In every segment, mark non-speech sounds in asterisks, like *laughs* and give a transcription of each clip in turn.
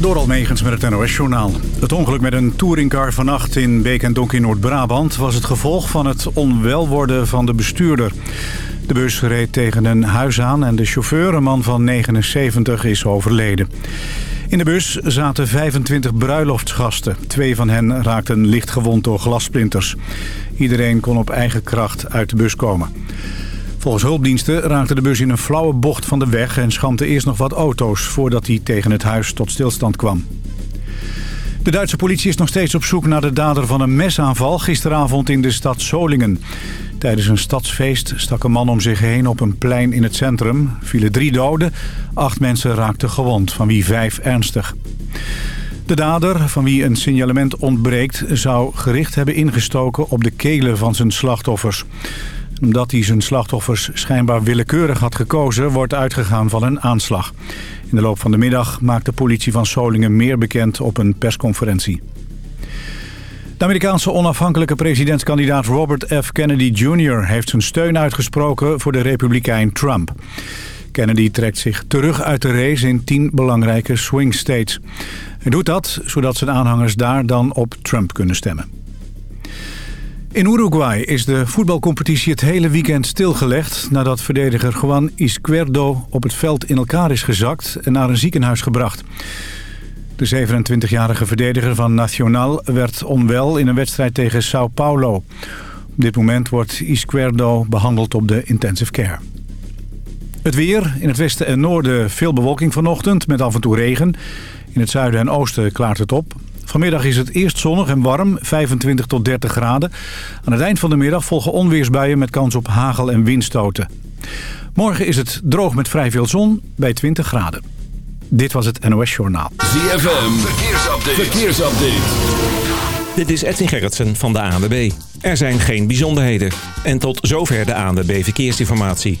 Door Almegens met het NOS-journaal. Het ongeluk met een touringcar vannacht in Beek en Donk in Noord-Brabant... was het gevolg van het onwel worden van de bestuurder. De bus reed tegen een huis aan en de chauffeur, een man van 79, is overleden. In de bus zaten 25 bruiloftsgasten. Twee van hen raakten licht gewond door glassplinters. Iedereen kon op eigen kracht uit de bus komen. Volgens hulpdiensten raakte de bus in een flauwe bocht van de weg... en schampte eerst nog wat auto's voordat hij tegen het huis tot stilstand kwam. De Duitse politie is nog steeds op zoek naar de dader van een mesaanval... gisteravond in de stad Solingen. Tijdens een stadsfeest stak een man om zich heen op een plein in het centrum. Vielen drie doden, acht mensen raakten gewond, van wie vijf ernstig. De dader, van wie een signalement ontbreekt... zou gericht hebben ingestoken op de kelen van zijn slachtoffers omdat hij zijn slachtoffers schijnbaar willekeurig had gekozen... wordt uitgegaan van een aanslag. In de loop van de middag maakt de politie van Solingen meer bekend op een persconferentie. De Amerikaanse onafhankelijke presidentskandidaat Robert F. Kennedy Jr. heeft zijn steun uitgesproken voor de republikein Trump. Kennedy trekt zich terug uit de race in tien belangrijke swing states. Hij doet dat zodat zijn aanhangers daar dan op Trump kunnen stemmen. In Uruguay is de voetbalcompetitie het hele weekend stilgelegd... nadat verdediger Juan Izquierdo op het veld in elkaar is gezakt... en naar een ziekenhuis gebracht. De 27-jarige verdediger van Nacional werd onwel in een wedstrijd tegen Sao Paulo. Op dit moment wordt Izquierdo behandeld op de intensive care. Het weer. In het westen en noorden veel bewolking vanochtend met af en toe regen. In het zuiden en oosten klaart het op. Vanmiddag is het eerst zonnig en warm, 25 tot 30 graden. Aan het eind van de middag volgen onweersbuien met kans op hagel- en windstoten. Morgen is het droog met vrij veel zon bij 20 graden. Dit was het NOS Journaal. ZFM, verkeersupdate. verkeersupdate. Dit is Edwin Gerritsen van de ANWB. Er zijn geen bijzonderheden. En tot zover de ANWB Verkeersinformatie.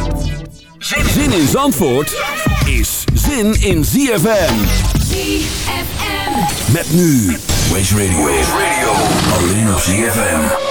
Zin in Zandvoort is zin in ZFM. ZFM. Met nu Waze Radio. Waze Radio. Alleen op ZFM.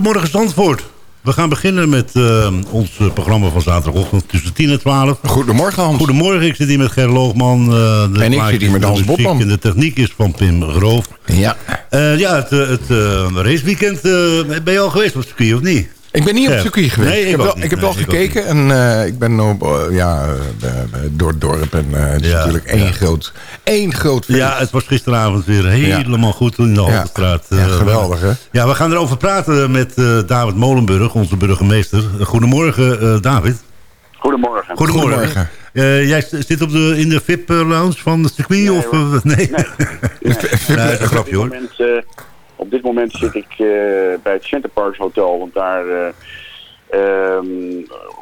Goedemorgen Zandvoort. We gaan beginnen met eh, ons eh, programma van zaterdagochtend tussen 10 en 12. Goedemorgen Hans. Goedemorgen, ik zit hier met Ger Loogman. eh, de En ik zit hier met Hans Botman. En de techniek is van Pim Groof. Ja. Ja, het, het raceweekend, ben je al geweest op het circuit of niet? Ik ben niet op het circuit geweest. Nee, ik ik, heb wel, niet. ik heb Nee, wel gekeken en eh, ik ben op, eh, ja, eh, door het dorp. En eh, het is Ja, natuurlijk één, ja. groot, één groot feest. Ja, het was gisteravond weer helemaal goed in de Haltestraat. Ja, Eh, geweldig, hè? Ja, we gaan erover praten met eh, David Molenburg, onze burgemeester. Goedemorgen, eh, David. Goedemorgen. Goedemorgen. Goedemorgen. Eh, jij zit op de, in de VIP-lounge van het circuit? Nee, of, *laughs* nee? Nee. *laughs* Nee, dat is een Op grapje dit, hoor. moment, op dit moment zit ik eh, bij het Center Parks Hotel, want daar eh, ehm,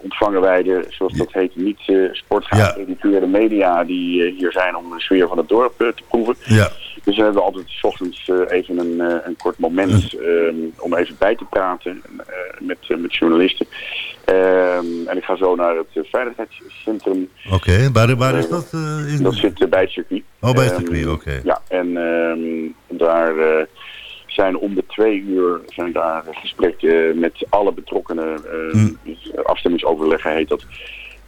ontvangen wij de, zoals dat heet, niet eh sportgeaccrediteerde media die hier zijn om de sfeer van het dorp te proeven. Ja. Dus we hebben altijd 's ochtends even een, een kort moment ehm, om even bij te praten met, met journalisten. Ehm, en ik ga zo naar het veiligheidscentrum. Oké, waar, waar is dat? in- Dat zit bij het circuit. Oh, bij het circuit, oké. Ja, en daar zijn om de twee uur zijn daar gesprekken met alle betrokkenen. ehm, Hm. dus Afstemmingsoverleggen heet dat.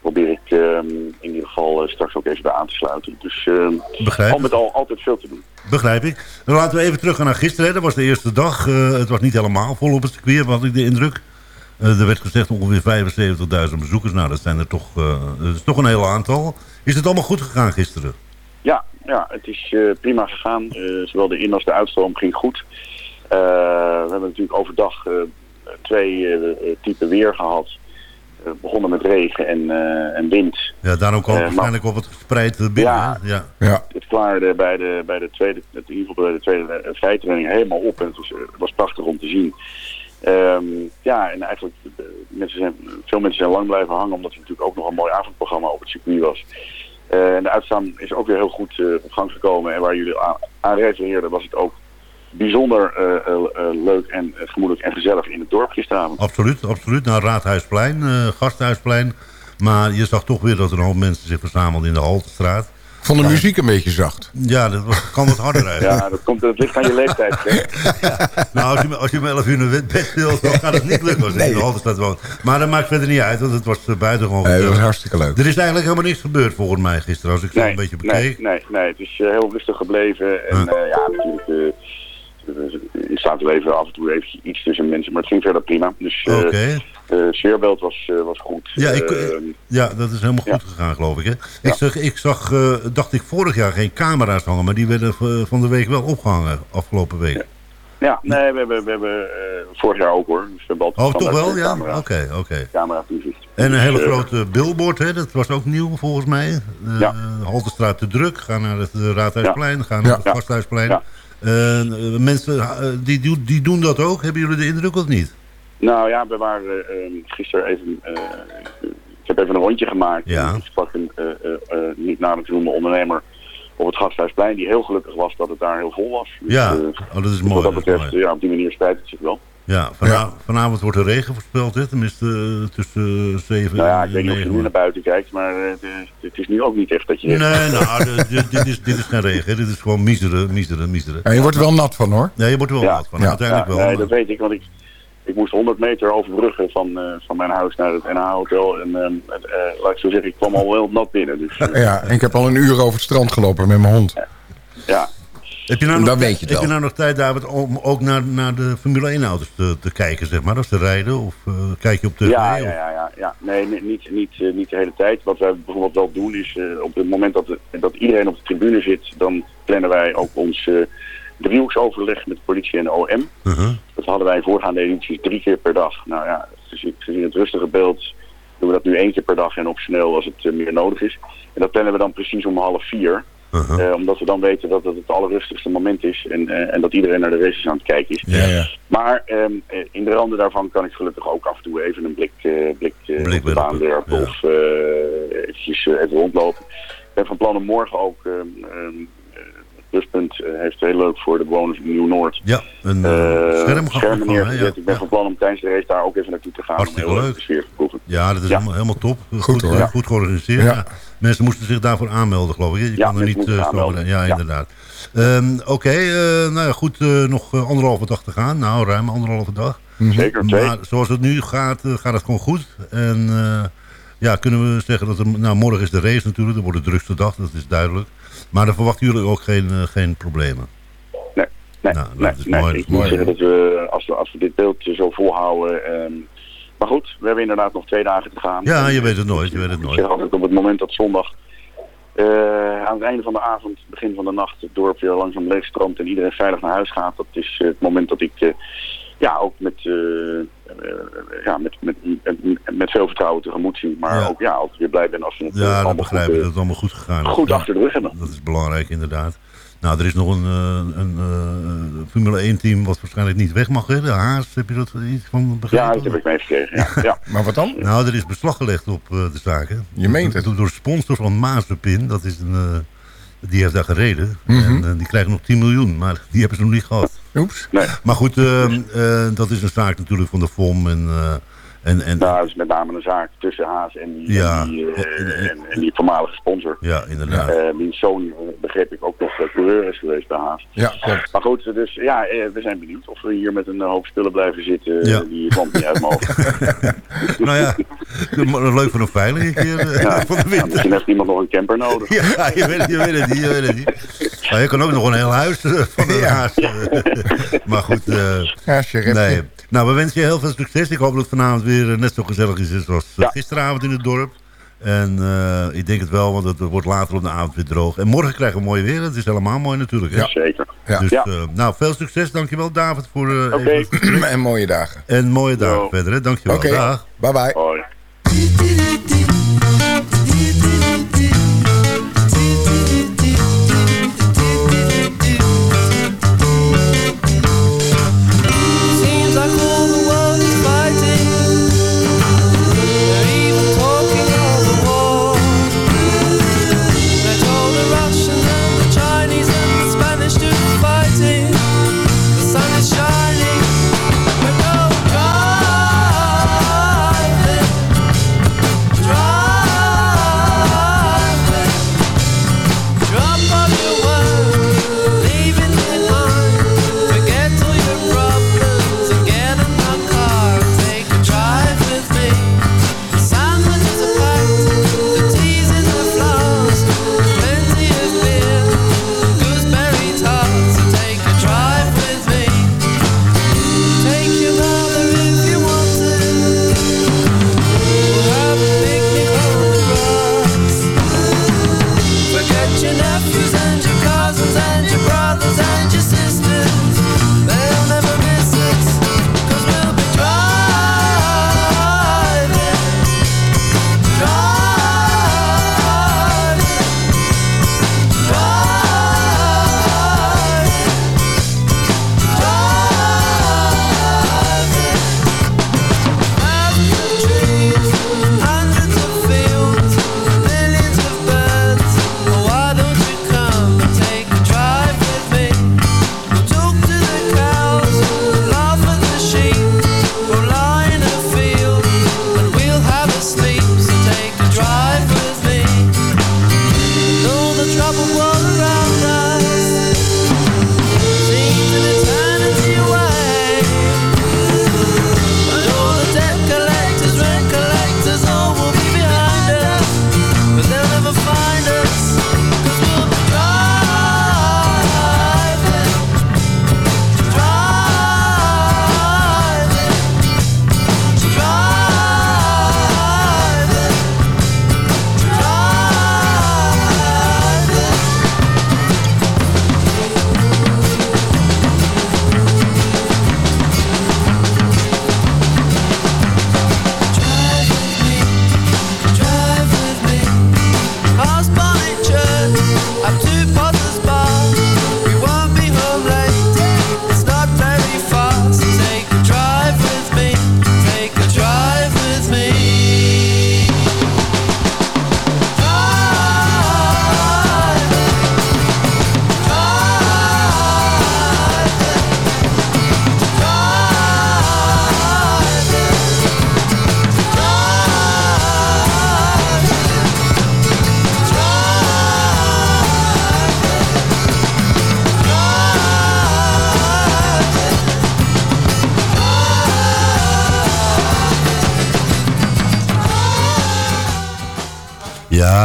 Probeer ik ehm, in ieder geval eh, straks ook even bij aan te sluiten. Dus Begrijp. al met al altijd veel te doen. Begrijp ik. Dan laten we even teruggaan naar gisteren. Dat was de eerste dag. Eh, het was niet helemaal vol op het circuit, had ik de indruk. Eh, er werd gezegd ongeveer 75.000 bezoekers. Nou, dat zijn er toch, eh, dat is toch een heel aantal. Is het allemaal goed gegaan gisteren? Ja, ja het is eh, prima gegaan. Eh, zowel de in- als de uitstroom ging goed. Eh, we hebben natuurlijk overdag eh, twee eh, typen weer gehad. We begonnen met regen en, eh, en wind. Ja, daarom kwam waarschijnlijk op het gespreid binnen. Ja. ja. Ja. Het klaarde bij de, bij de tweede, in ieder geval bij de tweede vrijtraining helemaal op. En het was, het was prachtig om te zien. Ehm, ja, en eigenlijk, mensen zijn, veel mensen zijn lang blijven hangen, omdat het natuurlijk ook nog een mooi avondprogramma op het circuit was. Eh, en de uitstaan is ook weer heel goed eh, op gang gekomen. En waar jullie aan, aan refereerden, was het ook bijzonder eh, eh, eh, leuk en gemoedelijk en gezellig in het dorp gisteravond. Absoluut, absoluut. Naar Raadhuisplein, eh, Gasthuisplein. Maar je zag toch weer dat er een hoop mensen zich verzamelden in de Haltestraat. Vond de muziek een beetje zacht. Ja, dat kan wat harder eigenlijk. Ja, dat, komt, dat ligt aan je leeftijd. hè. *laughs* Nou, als je, als je om 11 uur naar bed wilt, dan gaat het niet lukken als je in de Haltestraat woont. Maar dat maakt verder niet uit, want het was buitengewoon Nee, dat was hartstikke leuk. Er is eigenlijk helemaal niks gebeurd volgens mij gisteren, als ik zo een beetje nee, bekeek. nee, nee, het is heel rustig gebleven. En Huh. eh, ja, natuurlijk, eh, in staat leven af en toe even iets tussen mensen, maar het ging verder prima. Dus eh de sfeerbeeld was, eh, was goed. Ja, ik, Eh, ja, dat is helemaal goed ja. gegaan, geloof ik. Hè? Ja. Ik zag, ik zag eh, dacht ik, vorig jaar geen camera's hangen, maar die werden eh, van de week wel opgehangen, afgelopen week. ja, nee, we hebben, we hebben eh, vorig jaar ook hoor. Dus we Oh, toch wel? Ja? Oké, oké. camera toezicht. En een Dus, hele eh, grote billboard, hè? dat was ook nieuw volgens mij. Uh, Ja. Haltestraat te druk, ga naar het eh, Raadhuisplein, ga naar Ja. het Ja. Gasthuisplein. Ja. Eh, eh, mensen eh, die, die, doen dat ook, hebben jullie de indruk of niet? Nou ja, we waren eh, eh, gisteren even... ik heb even een rondje gemaakt. Ja. Ik sprak een niet namelijk te noemen ondernemer op het Gasthuisplein... die heel gelukkig was dat het daar heel vol was. Dus, Ja, oh, dat is dus mooi. wat dat betreft, mooi. ja, op die manier spijt het zich wel. Ja, vana- vanavond wordt er regen voorspeld, hè? tenminste eh, tussen 7 Nou ja, ik weet niet of je 9 nu naar buiten kijkt, maar eh, het, is- het is nu ook niet echt dat je... Nee, nou, dit, is, dit is geen regen, dit is gewoon miseren, miseren, miseren. Ja, je wordt er wel nat van hoor. Ja, je wordt er wel Ja. wat van, Ja. uiteindelijk Ja, wel. nee, dat weet ik, want ik, ik moest 100 meter overbruggen van, eh, van mijn huis naar het NH-hotel. En ehm, eh, laat ik zo zeggen, ik kwam al heel nat binnen. Dus eh, Ja, en ik heb al een uur over het strand gelopen met mijn hond. ja, Heb je nou Dan nog, weet je heb je nou nog tijd, David, om ook naar, naar de Formule 1-auto's te, te kijken, zeg maar? Dat ze rijden of eh, kijk je op tv? Ja, of- ja, ja, ja, ja. Nee, nee, niet, niet, eh, niet de hele tijd. Wat wij bijvoorbeeld wel doen is, eh, op het moment dat, de- dat iedereen op de tribune zit, dan plannen wij ook ons eh driehoeksoverleg met de politie en de OM. Uh-huh. Dat hadden wij in voorgaande edities drie keer per dag. Nou ja, gezien, gezien het rustige beeld doen we dat nu één keer per dag en optioneel als het meer nodig is. En dat plannen we dan precies om half vier. Uh-huh. Eh, omdat we dan weten dat het het allerrustigste moment is en, eh, en dat iedereen naar de races aan het kijken is. Ja, ja. Maar ehm, eh, in de randen daarvan kan ik gelukkig ook af en toe even een blik, eh, blik, eh, Blik op de baan werpen, ja. of eh, eventjes even rondlopen. Ik ben van plan om morgen ook, ehm, ehm, eh, het pluspunt heeft heel leuk voor de bewoners van Nieuw-Noord. Ja, een uh, scherm neergezet. Ja. Ik ben Ja. van plan om tijdens de race daar ook even naartoe te gaan. Hartstikke om heel leuk. de sfeer te proeven. Ja, dat is Ja. Helemaal, helemaal top. Goed, hoor. ja, goed georganiseerd. Ja. Mensen moesten zich daarvoor aanmelden, geloof ik. Je Ja, kan er niet eh, aanmelden. Ja, Ja. inderdaad. Ehm, Oké, eh, nou ja, goed. eh, nog anderhalve dag te gaan. Nou, ruim anderhalve dag. Zeker, twee. Maar zoals het nu gaat, gaat het gewoon goed. En ja, kunnen we zeggen dat er, nou, morgen is de race natuurlijk. Dat wordt de drukste dag, dat is duidelijk. Maar dan verwachten jullie ook geen, geen problemen. Nee, nee, Nou, dat is nee. mooi, Ik moet zeggen dat we, als we, als we dit beeld zo volhouden... ehm, maar goed, we hebben inderdaad nog twee dagen te gaan. Ja, je weet het nooit, je weet het Ik nooit. zeg altijd op het moment dat zondag... eh, aan het einde van de avond, begin van de nacht, het dorp weer langzaam leegstroomt en iedereen veilig naar huis gaat. Dat is het moment dat ik eh, ja, ook met, eh, ja, met, met, met, veel vertrouwen tegemoet zie. Maar Ja. ook ja, altijd weer blij ben als we het Ja, dat allemaal begrijp goed, ik. Dat het allemaal goed gegaan is. goed achter de rug hebben. Dat is belangrijk inderdaad. Nou, er is nog een, eh, een eh, Formule 1 team wat waarschijnlijk niet weg mag. Hè? De Haas, heb je dat iets van begrepen? Ja, dat heb ik meegekregen. Ja, ja. *laughs* Maar wat dan? Nou, er is beslag gelegd op eh, de zaken. Je meent het. Door, door de sponsor van Mazepin. Dat is een, eh, die heeft daar gereden. Mhm. En die krijgen nog 10 miljoen. Maar *laughs* die hebben ze nog niet gehad. Oeps. Nee. Maar goed, eh, eh, dat is een zaak natuurlijk van de FOM. En, eh, en, en, Nou, dat is met name een zaak tussen Haas en die, Ja. en die, eh, en, en die voormalige sponsor. ja, inderdaad. Eh die Sony, eh, begreep ik, ook nog coureur is geweest bij Haas. Ja, klopt. Maar goed, dus ja, eh, we zijn benieuwd of we hier met een hoop spullen blijven zitten Ja. die kwam niet uit mogen. *laughs* nou ja, leuk voor een veiling een keer Ja. *laughs* van de winter. misschien heeft iemand nog een camper nodig. *laughs* Ja, je weet het, je weet het niet, je weet het niet. Maar je kan ook nog een heel huis van de haas. maar goed, eh, Ja, je nee. Nou, we wensen je heel veel succes. Ik hoop dat het vanavond weer eh, net zo gezellig is als eh, Ja. gisteravond in het dorp. En eh, ik denk het wel, want het wordt later op de avond weer droog. En morgen krijgen we mooi weer. Het is helemaal mooi natuurlijk. Hè? Ja. Zeker. Ja. Dus, Ja. eh, nou, veel succes. Dankjewel David voor eh Oké. even- *clears throat* en mooie dagen. En mooie dagen verder. Hè? Dankjewel. Oké, Dag. bye bye. Hoi.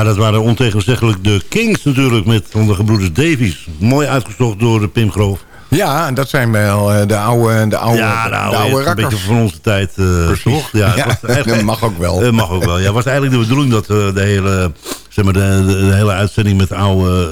Dat waren ontegenzeggelijk de Kings natuurlijk met de gebroeders Davies. Mooi uitgezocht door Pim Groof. Ja, dat zijn wel eh, de oude, de oude, ja, de oude echt een beetje van onze tijd, Precies. toch? Ja, was dat mag ook wel. Eh, mag ook wel. Ja, het was eigenlijk de bedoeling dat eh, de hele, zeg maar, de, de, de hele uitzending met oude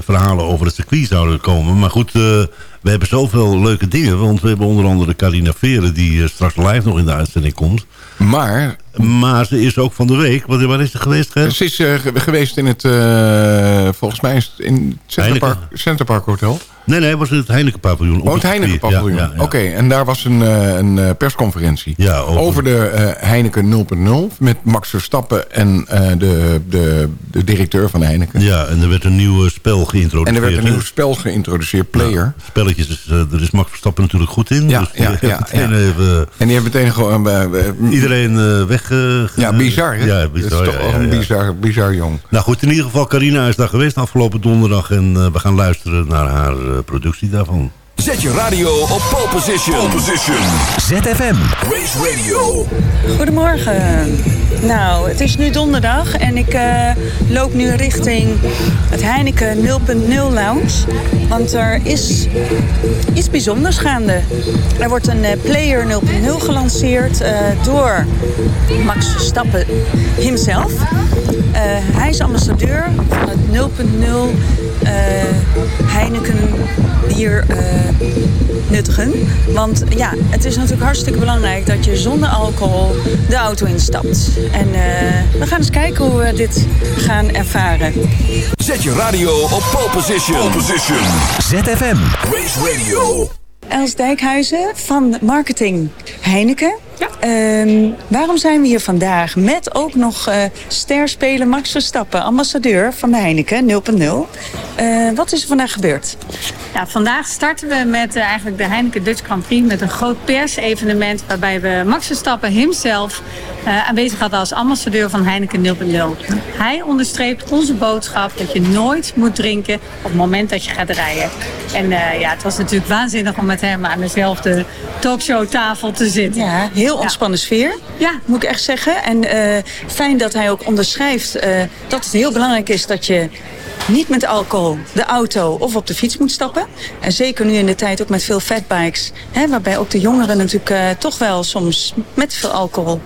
verhalen over het circuit zouden komen. Maar goed, we hebben zoveel leuke dingen. Want we hebben onder andere Carina Veren, die straks live nog in de uitzending komt. Maar Maar ze is ook van de week. Wat, waar is ze geweest, Ger? ze is eh, ge- geweest in het, eh, volgens mij is het in het Center Park, Heineken. Center Park Hotel. Nee, nee, het was het Heineken paviljoen. op Oh, het het Heineken circuit. paviljoen. Ja, ja, ja. Oké, en daar was een, eh, een eh, persconferentie. Ja, over- over, de eh, Heineken 0.0 met Max Verstappen en de, de, de directeur van Heineken. Ja, en er werd een nieuw spel geïntroduceerd. En er werd een nieuw spel geïntroduceerd, Player. Spelletjes, is, eh, daar is Max Verstappen natuurlijk goed in. Ja, dus ja, *laughs* ja, even En die hebben meteen gewoon... iedereen weg... ja, bizar, hè? Ja, bizar. Dat is toch een bizar, bizar jong. Nou goed, in ieder geval, Carina is daar geweest afgelopen donderdag. En we gaan luisteren naar haar productie daarvan. Zet je radio op pole position. Pole position. ZFM. Race Radio. Goedemorgen. Nou, het is nu donderdag en ik eh, loop nu richting het Heineken 0.0 Lounge. Want er is iets bijzonders gaande. Er wordt een eh, Player 0.0 gelanceerd eh, door Max Verstappen himself. Eh, hij is ambassadeur van het 0.0 eh, Heineken bier eh, nuttigen. Want ja, het is natuurlijk hartstikke belangrijk dat je zonder alcohol de auto instapt. En eh, we gaan eens kijken hoe we dit gaan ervaren. Zet je radio op pole position. Pole position. ZFM. Race Radio. Els Dijkhuizen van Marketing Heineken. Ehm, waarom zijn we hier vandaag? Met ook nog eh sterspeler Max Verstappen, ambassadeur van de Heineken 0.0. Eh, wat is er vandaag gebeurd? Ja, vandaag starten we met eh, eigenlijk de Heineken Dutch Grand Prix met een groot persevenement waarbij we Max Verstappen hemzelf aanwezig hadden als ambassadeur van Heineken 0.0. Hij onderstreept onze boodschap dat je nooit moet drinken op het moment dat je gaat rijden. En ja, het was natuurlijk waanzinnig om met hem aan dezelfde talkshowtafel te zitten. Ja, heel ontspannen sfeer. Ja. Moet ik echt zeggen. En eh, fijn dat hij ook onderschrijft eh, dat het heel belangrijk is dat je niet met alcohol de auto of op de fiets moet stappen. En zeker nu in de tijd ook met veel fatbikes. Hè, waarbij ook de jongeren natuurlijk eh, toch wel soms met veel alcohol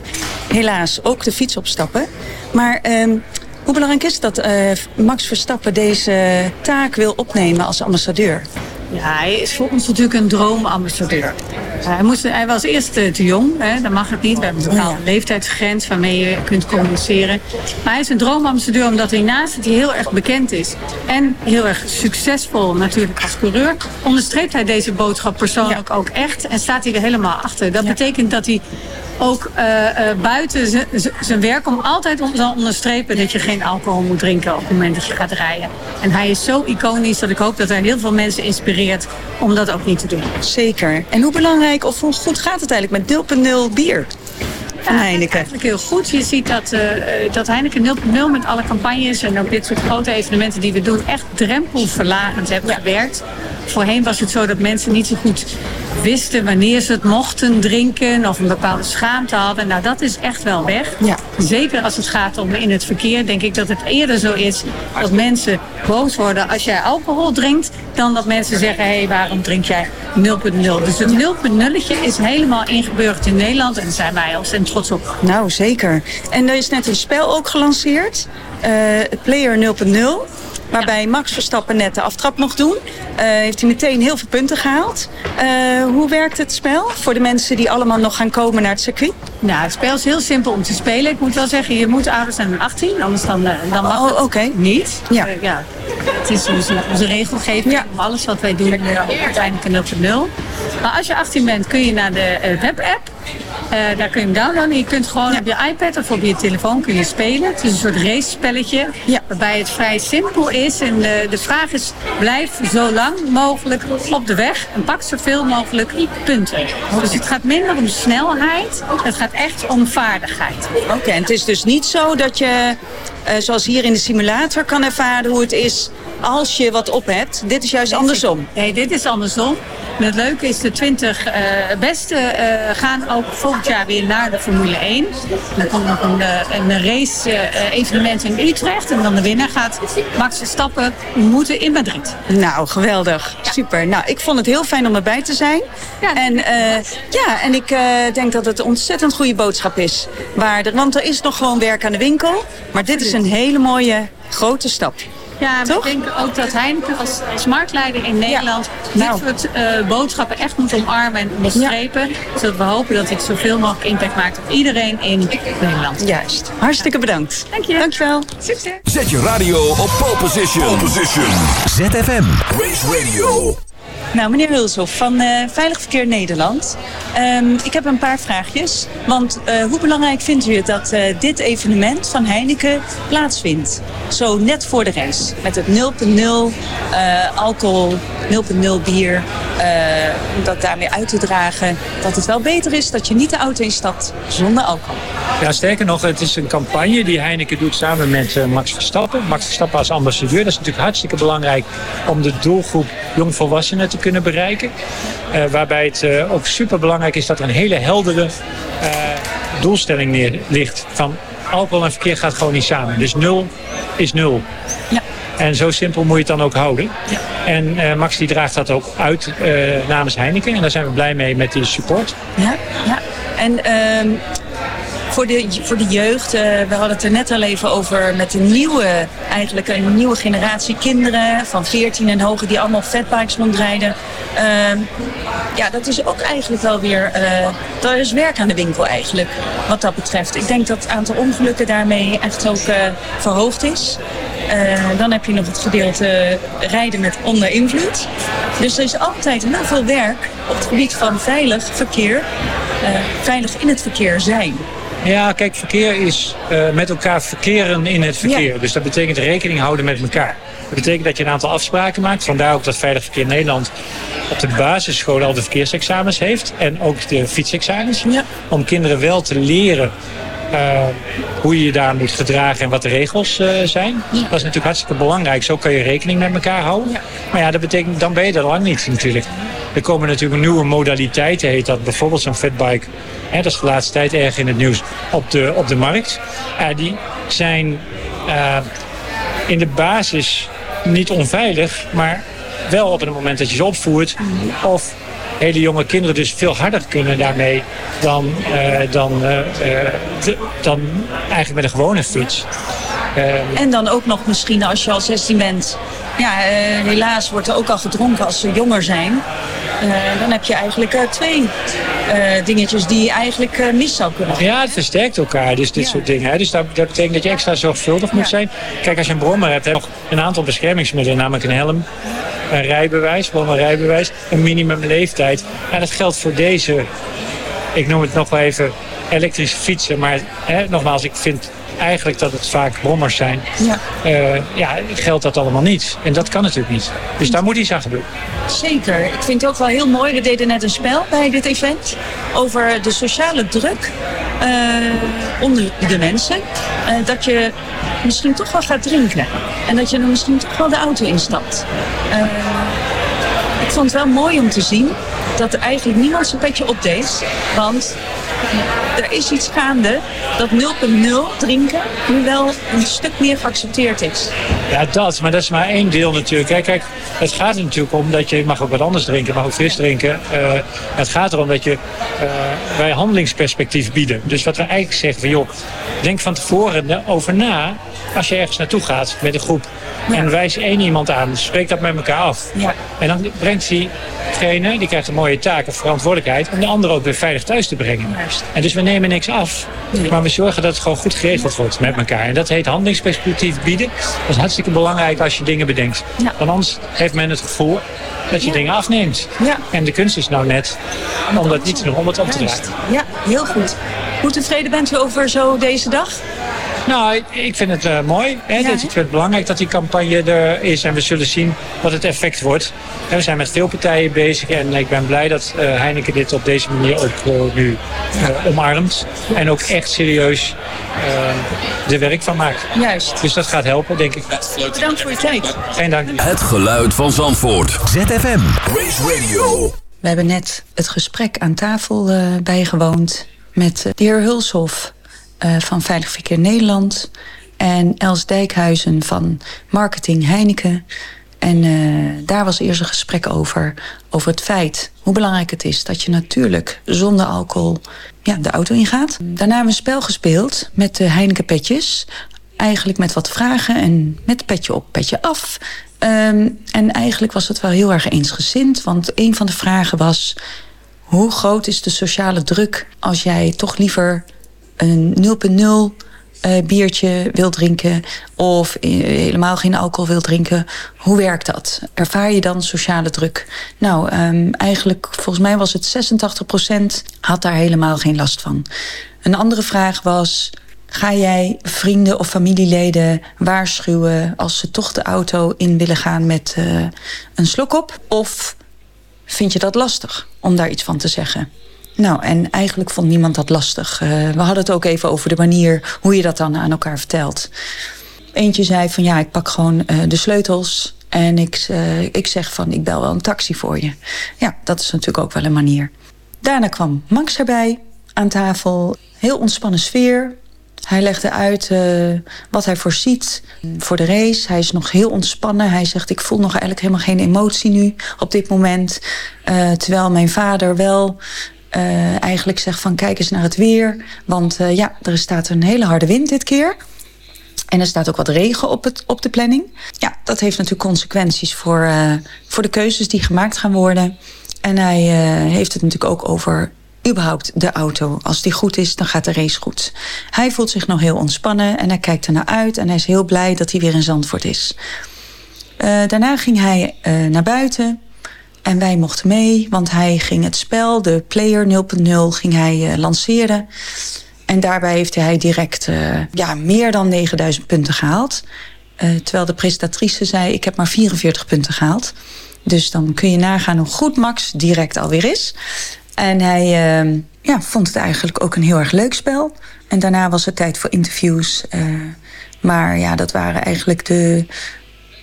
helaas ook de fiets opstappen. Maar ehm, hoe belangrijk is het dat Max Verstappen deze taak wil opnemen als ambassadeur? Ja, hij is voor ons natuurlijk een droomambassadeur. Uh, hij, moest, hij was eerst eh, te jong, hè, dat mag het niet. We hebben een bepaalde leeftijdsgrens waarmee je kunt communiceren. Maar hij is een droomambassadeur omdat hij naast dat hij heel erg bekend is... en heel erg succesvol natuurlijk als coureur... onderstreept hij deze boodschap persoonlijk ook echt en staat hij er helemaal achter. Dat betekent dat hij ook eh, eh, buiten zijn werk om altijd zal onderstrepen dat je geen alcohol moet drinken op het moment dat je gaat rijden. En hij is zo iconisch dat ik hoop dat hij heel veel mensen inspireert om dat ook niet te doen. Zeker. En hoe belangrijk of hoe goed gaat het eigenlijk met 0.0 bier? Van Heineken. Eigenlijk heel goed. Je ziet dat, eh, dat Heineken 0.0 met alle campagnes en ook dit soort grote evenementen die we doen, echt drempelverlagend hebben gewerkt. Voorheen was het zo dat mensen niet zo goed wisten wanneer ze het mochten drinken of een bepaalde schaamte hadden. Nou, dat is echt wel weg. Ja. Zeker als het gaat om in het verkeer, denk ik dat het eerder zo is dat mensen boos worden als jij alcohol drinkt, dan dat mensen zeggen, hé, hey, waarom drink jij 0.0? Dus het 0.0 is helemaal ingeburgerd in Nederland en zijn wij ontzettend trots op. Nou, zeker. En er is net een spel ook gelanceerd. eh, Player 0.0. Waarbij Max Verstappen net de aftrap mocht doen. Eh, heeft hij meteen heel veel punten gehaald. Eh, hoe werkt het spel voor de mensen die allemaal nog gaan komen naar het circuit? Nou, het spel is heel simpel om te spelen. Ik moet wel zeggen, je moet ouder zijn dan 18, anders dan, eh, dan mag Oh, oké. niet. Ja. Ja. Het is onze, onze regelgeving Ja. alles wat wij doen uiteindelijk een 0.0. Maar als je 18 bent kun je naar de webapp. Eh, daar kun je hem downloaden. Je kunt gewoon op je iPad of op je telefoon kun je spelen. Het is een soort race-spelletje. Ja. Waarbij het vrij simpel is. En eh, de vraag is, blijf zo lang mogelijk op de weg. En pak zoveel mogelijk punten. Dus het gaat minder om snelheid. Het gaat echt om vaardigheid. Oké, en het is dus niet zo dat je zoals hier in de simulator, kan ervaren hoe het is als je wat op hebt. Dit is juist andersom. Nee, dit is andersom. En het leuke is, de 20 eh, beste eh, gaan ook volgend jaar weer naar de Formule 1. Dan komt nog een, eh, een race eh, evenement in Utrecht. En dan de winnaar gaat Max Verstappen ontmoeten in Madrid. Nou, geweldig. Super. Nou, ik vond het heel fijn om erbij te zijn. En, eh, ja, en ik eh, denk dat het een ontzettend goede boodschap is. Waar want er is nog gewoon werk aan de winkel. Maar dit is een hele mooie grote stap. Ja, Toch? ik denk ook dat Heineken als, als marktleider in Nederland Nou. dit soort eh, boodschappen echt moet omarmen en onderstrepen. Zodat we hopen dat dit zoveel mogelijk impact maakt op iedereen in Nederland. Juist. Hartstikke bedankt. Dank je. Dankjewel. Succes. Zet je radio op pole position. Pole position. ZFM. Race Radio. Nou, meneer Hulshoff van eh, Veilig Verkeer Nederland. Ehm, ik heb een paar vraagjes. Want eh, hoe belangrijk vindt u het dat eh, dit evenement van Heineken plaatsvindt? Zo net voor de race. Met het 0.0 eh, alcohol, 0.0 bier. om dat daarmee uit te dragen. Dat het wel beter is dat je niet de auto instapt zonder alcohol. Ja, sterker nog, het is een campagne die Heineken doet samen met Max Verstappen. Max Verstappen als ambassadeur. Dat is natuurlijk hartstikke belangrijk om de doelgroep jongvolwassenen te kunnen bereiken. Eh, waarbij het eh, ook super belangrijk is dat er een hele heldere eh, doelstelling neer ligt. Van alcohol en verkeer gaat gewoon niet samen. Dus nul is nul. Ja. En zo simpel moet je het dan ook houden. En eh, Max die draagt dat ook uit namens Heineken. En daar zijn we blij mee met die support. Ja, ja. En ehm, voor, de, voor de jeugd, eh, we hadden het er net al even over met een nieuwe, eigenlijk een nieuwe generatie kinderen van 14 en hoger die allemaal fatbikes rondrijden. Ehm, ja, dat is ook eigenlijk wel weer, eh er is werk aan de winkel eigenlijk, wat dat betreft. Ik denk dat het aantal ongelukken daarmee echt ook eh, verhoogd is. Dan heb je nog het gedeelte rijden met onder invloed. Dus er is altijd heel veel werk op het gebied van veilig verkeer, veilig in het verkeer zijn. Ja, kijk, verkeer is eh, met elkaar verkeren in het verkeer. Dus dat betekent rekening houden met elkaar. Dat betekent dat je een aantal afspraken maakt. Vandaar ook dat Veilig Verkeer Nederland op de basisscholen al de verkeersexamens heeft. En ook de fietsexamens. Om kinderen wel te leren eh, hoe je je daar moet gedragen en wat de regels eh, zijn. Dat is natuurlijk hartstikke belangrijk. Zo kan je rekening met elkaar houden. Maar ja, dat betekent, dan ben je er lang niet natuurlijk. Er komen natuurlijk nieuwe modaliteiten, heet dat. Bijvoorbeeld zo'n fatbike. Dat is de laatste tijd erg in het nieuws. Op de, op de markt. Eh, die zijn eh, in de basis niet onveilig. Maar wel op het moment dat je ze opvoert. Of hele jonge kinderen dus veel harder kunnen daarmee dan, eh, dan, dan eigenlijk met een gewone fiets. Eh, En dan ook nog misschien als je al 16 bent. Ja, helaas wordt er ook al gedronken als ze jonger zijn. Eh, dan heb je eigenlijk eh, twee eh, dingetjes die je eigenlijk mis zou kunnen. Ja, het versterkt elkaar, dus dit soort dingen. Hè. Dus dat, dat betekent dat je extra zorgvuldig moet zijn. Kijk, als je een brommer hebt, heb je nog een aantal beschermingsmiddelen, namelijk een helm, een rijbewijs, een rijbewijs, een minimumleeftijd. En dat geldt voor deze, ik noem het nog wel even elektrische fietsen, maar hè, nogmaals, ik vind eigenlijk dat het vaak brommers zijn. Ja. Eh, ja, geldt dat allemaal niet. En dat kan natuurlijk niet. Dus daar moet iets aan gebeuren. Zeker. Ik vind het ook wel heel mooi. We deden net een spel bij dit event over de sociale druk eh, onder de mensen. Eh, dat je misschien toch wel gaat drinken. En dat je dan misschien toch wel de auto instapt. Ik vond het wel mooi om te zien dat er eigenlijk niemand zijn petje opdeed. Want er is iets gaande dat 0.0 drinken nu wel een stuk meer geaccepteerd is. Ja, dat. Maar dat is maar één deel natuurlijk. Kijk, kijk, het gaat er natuurlijk om dat je mag ook wat anders drinken, mag ook fris drinken. Eh, het gaat erom dat je eh, wij handelingsperspectief bieden. Dus wat we eigenlijk zeggen van joh, denk van tevoren over na als je ergens naartoe gaat met een groep. En wijs één iemand aan, spreek dat met elkaar af. Ja. En dan brengt diegene, die krijgt een mooie taak of verantwoordelijkheid, om de ander ook weer veilig thuis te brengen. En dus we nemen niks af, maar we zorgen dat het gewoon goed geregeld wordt met elkaar. En dat heet handelingsperspectief bieden. Dat is hartstikke belangrijk als je dingen bedenkt. Want anders heeft men het gevoel dat je dingen afneemt. Ja. En de kunst is nou net om dat niet te doen, om het om te draaien. Ja, heel goed. Hoe tevreden bent u over zo deze dag? Nou, ik- ik vind het eh, mooi. Hè? Dit- ik vind het belangrijk dat die campagne er is. En we zullen zien wat het effect wordt. En we zijn met veel partijen bezig. En ik ben blij dat eh, Heineken dit op deze manier ook eh, nu eh, omarmt. En ook echt serieus er werk van maakt. Juist. Dus dat gaat helpen, denk ik. Bedankt voor je tijd. Geen dank. Het geluid van Zandvoort. ZFM. Race Radio. We hebben net het gesprek aan tafel eh, bijgewoond met de heer Hulshof eh, van Veilig Verkeer Nederland en Els Dijkhuizen van Marketing Heineken. En eh, daar was eerst een gesprek over, over het feit hoe belangrijk het is dat je natuurlijk zonder alcohol ja, de auto ingaat. Daarna hebben we een spel gespeeld met de Heineken petjes. Eigenlijk met wat vragen en met petje op, petje af. Ehm, en eigenlijk was het wel heel erg eensgezind. Want een van de vragen was... hoe groot is de sociale druk als jij toch liever een 0,0 eh, biertje wil drinken... of eh, helemaal geen alcohol wil drinken? Hoe werkt dat? Ervaar je dan sociale druk? Nou, ehm, eigenlijk volgens mij was het 86% had daar helemaal geen last van. Een andere vraag was... Ga jij vrienden of familieleden waarschuwen als ze toch de auto in willen gaan met eh, een slok op? Of vind je dat lastig om daar iets van te zeggen? Nou, en eigenlijk vond niemand dat lastig. Eh, we hadden het ook even over de manier hoe je dat dan aan elkaar vertelt. Eentje zei van ja, ik pak gewoon eh, de sleutels en ik, eh, ik zeg van ik bel wel een taxi voor je. Ja, dat is natuurlijk ook wel een manier. Daarna kwam Max erbij aan tafel. Heel ontspannen sfeer. Hij legde uit wat hij voorziet voor de race. Hij is nog heel ontspannen. Hij zegt, ik voel nog eigenlijk helemaal geen emotie nu op dit moment. Terwijl mijn vader wel eh, eigenlijk zegt van kijk eens naar het weer. Want eh, ja, er staat een hele harde wind dit keer. En er staat ook wat regen op, het, op de planning. Ja, dat heeft natuurlijk consequenties voor, eh, voor de keuzes die gemaakt gaan worden. En hij heeft het natuurlijk ook over überhaupt de auto. Als die goed is, dan gaat de race goed. Hij voelt zich nog heel ontspannen en hij kijkt er naar uit... en hij is heel blij dat hij weer in Zandvoort is. Daarna ging hij naar buiten en wij mochten mee... want hij ging het spel, de Player 0.0, ging hij eh, lanceren... En daarbij heeft hij direct eh, ja, meer dan 9000 punten gehaald. Eh, terwijl de presentatrice zei, ik heb maar 44 punten gehaald. Dus dan kun je nagaan hoe goed Max direct alweer is. En hij eh, ja, vond het eigenlijk ook een heel erg leuk spel. En daarna was het tijd voor interviews. maar ja, dat waren eigenlijk de,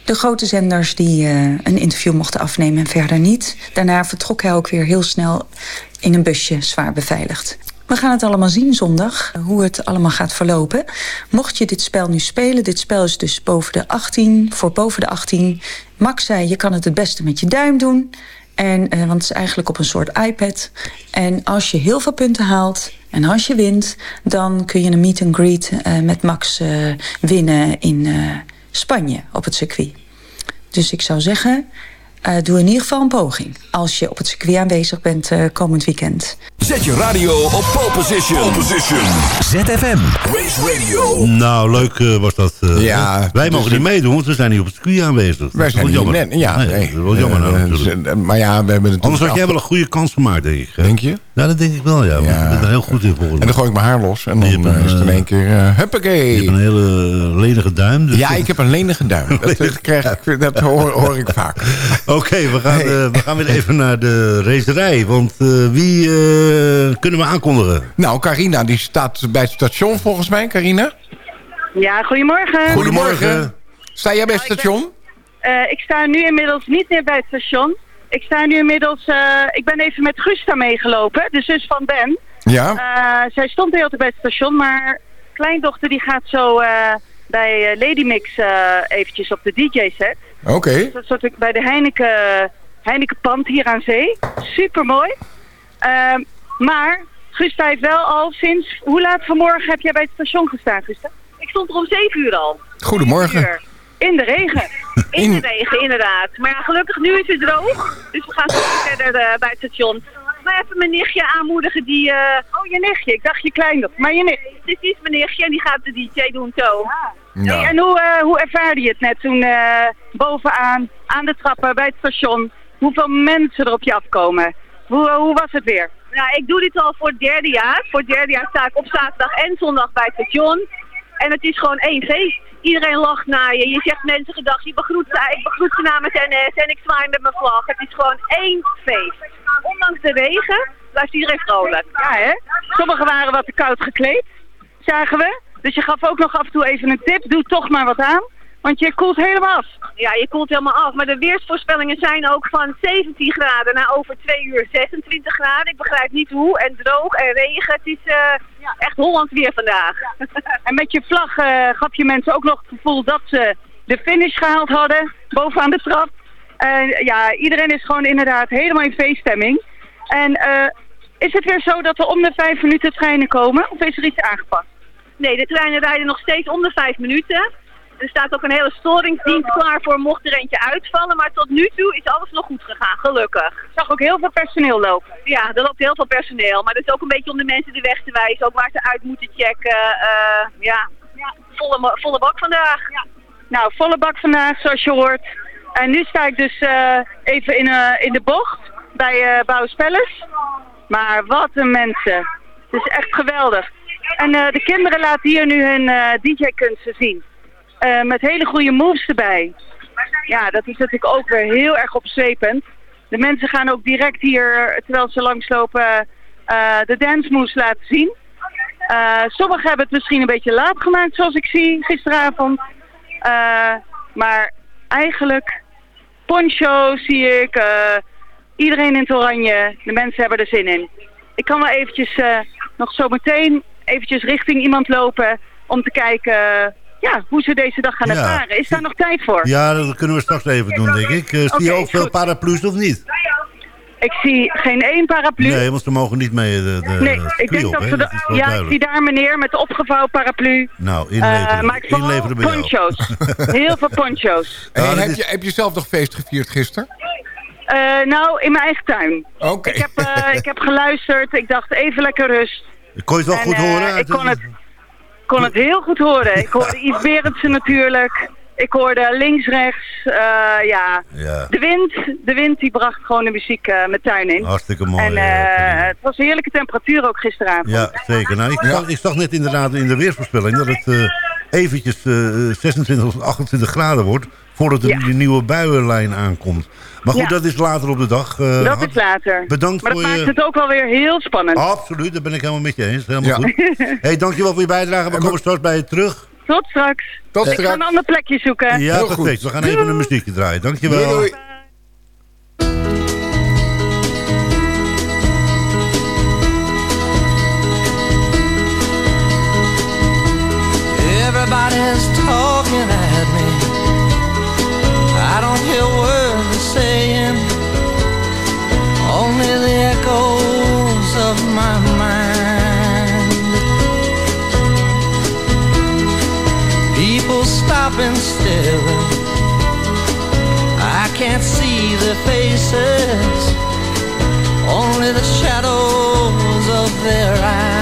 de grote zenders die eh, een interview mochten afnemen en verder niet. Daarna vertrok hij ook weer heel snel in een busje, zwaar beveiligd. We gaan het allemaal zien zondag, hoe het allemaal gaat verlopen. Mocht je dit spel nu spelen, dit spel is dus boven de 18, voor boven de 18. Max zei, je kan het het beste met je duim doen. En, eh, want het is eigenlijk op een soort iPad. En als je heel veel punten haalt en als je wint... dan kun je een meet and greet eh, met Max winnen in Spanje op het circuit. Dus ik zou zeggen, eh, doe in ieder geval een poging... als je op het circuit aanwezig bent eh, komend weekend. Zet je radio op pole position. Pole position. ZFM. Race Radio. Nou, leuk eh, was dat. eh, Ja, wij dus mogen niet meedoen, want we zijn niet op het circuit aanwezig. Dat Wij is zijn wel hier jammer. net. Ja, nee, nee. dat is wel jammer nou, natuurlijk. maar ja, we hebben het Anders had jij wel een goede kans gemaakt, denk ik. hè? Denk je? Ja, dat denk ik wel, ja. Ja. je bent er heel goed in volgens En dan gooi ik mijn haar los en dan een, is het in één keer... eh huppakee. Je hebt een hele lenige duim. Dus Ja, ik heb een lenige duim. *laughs* Dat, dat krijg ik, dat hoor, hoor ik vaak. *laughs* Oké, we, gaan, eh, we gaan weer even naar de racerij. Want eh, wie eh, kunnen we aankondigen? Nou, Carina, die staat bij het station volgens mij. Carina? Ja, goedemorgen. Goedemorgen. Sta jij bij het station? Eh, ik sta nu inmiddels niet meer bij het station. Ik sta nu inmiddels... eh, ik ben even met Gusta meegelopen, de zus van Ben. Ja. Eh, zij stond de hele tijd bij het station, maar kleindochter die gaat zo eh, bij eh, Lady Mix eh, eventjes op de DJ-set. Oké. Dat soort bij de Heineken, Heineken pand hier aan zee. Super mooi. maar Gusta heeft wel al sinds... Hoe laat vanmorgen heb jij bij het station gestaan, Gusta? Ik stond er om 7 uur al. Goedemorgen. In de regen. In de regen, inderdaad. Maar ja, gelukkig nu is het droog. Dus we gaan zo verder eh, bij het station. Maar even mijn nichtje aanmoedigen die... eh, Oh, je nichtje. Ik dacht je kleindochter. Maar je nichtje. Precies, mijn nichtje. En die gaat de DJ doen zo. Hey, en hoe, eh, hoe ervaarde je het net toen eh, bovenaan, aan de trappen, bij het station, hoeveel mensen er op je afkomen? Hoe, hoe was het weer? Nou, ik doe dit al voor het derde jaar. Voor het derde jaar sta ik op zaterdag en zondag bij het station. En het is gewoon één feest. Iedereen lacht naar je. Je zegt mensen gedag. Je begroet, ze- ik begroet ze namens NS en ik zwaai met mijn vlag. Het is gewoon één feest. Ondanks de regen blijft iedereen vrolijk. Ja, hè? Sommigen waren wat te koud gekleed, zagen we. Dus je gaf ook nog af en toe even een tip. Doe toch maar wat aan, want je koelt helemaal af. Ja, je koelt helemaal af. Maar de weersvoorspellingen zijn ook van 17 graden naar over twee uur 26 graden. Ik begrijp niet hoe. En droog en regen. Het is eh, echt Hollands weer vandaag. *laughs* En met je vlag eh, gaf je mensen ook nog het gevoel dat ze de finish gehaald hadden, bovenaan de trap. Eh, ja, iedereen is gewoon inderdaad helemaal in feeststemming. En eh, is het weer zo dat er om de vijf minuten treinen komen? Of is er iets aangepast? Nee, de treinen rijden nog steeds om de vijf minuten. Er staat ook een hele storingsdienst klaar voor mocht er eentje uitvallen. Maar tot nu toe is alles nog goed gegaan, gelukkig. Ik zag ook heel veel personeel lopen. Ja, er loopt heel veel personeel. Maar dat is ook een beetje om de mensen de weg te wijzen. Ook waar ze uit moeten checken. Eh, ja, volle, mo- volle bak vandaag. Nou, volle bak vandaag, zoals je hoort. En nu sta ik dus eh, even in, eh, in de bocht bij uh, Palace. Maar wat een mensen. Het is echt geweldig. En de kinderen laten hier nu hun DJ-kunsten zien. Eh, met hele goede moves erbij. Ja, dat is natuurlijk ook weer heel erg opzwepend. De mensen gaan ook direct hier, terwijl ze langslopen, eh, de dance moves laten zien. Eh, sommigen hebben het misschien een beetje laat gemaakt, zoals ik zie gisteravond. Maar eigenlijk, poncho zie ik, iedereen in het oranje. De mensen hebben er zin in. Ik kan wel eventjes nog zo meteen eventjes richting iemand lopen om te kijken ja, hoe ze deze dag gaan Ja. ervaren. Is daar nog tijd voor? Ja, dat kunnen we straks even doen, denk ik. Eh, zie je ook is veel paraplu's of niet? Ik zie geen één paraplu. Nee, want ze mogen niet mee de, de Nee, ik denk op, dat ze... De- ja, ik zie daar meneer met de opgevouwen paraplu. Nou, Eh, inleveren, maar ik inleveren poncho's. *laughs* Heel veel poncho's. Hey, dat heb, is- je, heb je zelf nog feest gevierd gisteren? Eh, nou, in mijn eigen tuin. Oké. Ik, heb, eh, ik heb geluisterd. Ik dacht even lekker rust. Kon je het wel En, goed eh, horen? Ik kon het, kon het heel goed horen. Ik hoorde Yves Berendsen natuurlijk. Ik hoorde links, rechts. eh, ja. Ja, De wind, de wind die bracht gewoon de muziek eh mijn tuin in. hartstikke mooi. en eh, eh, het was een heerlijke temperatuur ook gisteravond. Ja, zeker. Nou, ik, zag, ik zag net inderdaad in de weersvoorspelling dat het eventjes eh, 26 of 28 graden wordt... voordat de Ja. die nieuwe buienlijn aankomt. Maar goed, Ja. dat is later op de dag. eh, dat is later. bedankt maar dat voor maakt je- het ook wel weer heel spannend. Absoluut, daar ben ik helemaal met je eens. Helemaal Ja. goed. *laughs* hey, dankjewel voor je bijdrage. We komen straks bij je terug. Tot straks. Tot ik straks. ga een ander plekje zoeken. Ja, Heel perfect. goed. We gaan even een muziekje draaien. Dankjewel. Doei, doei. Everybody's talking at me. Hear words they're saying, only the echoes of my mind. People stopping still. I can't see their faces, only the shadows of their eyes.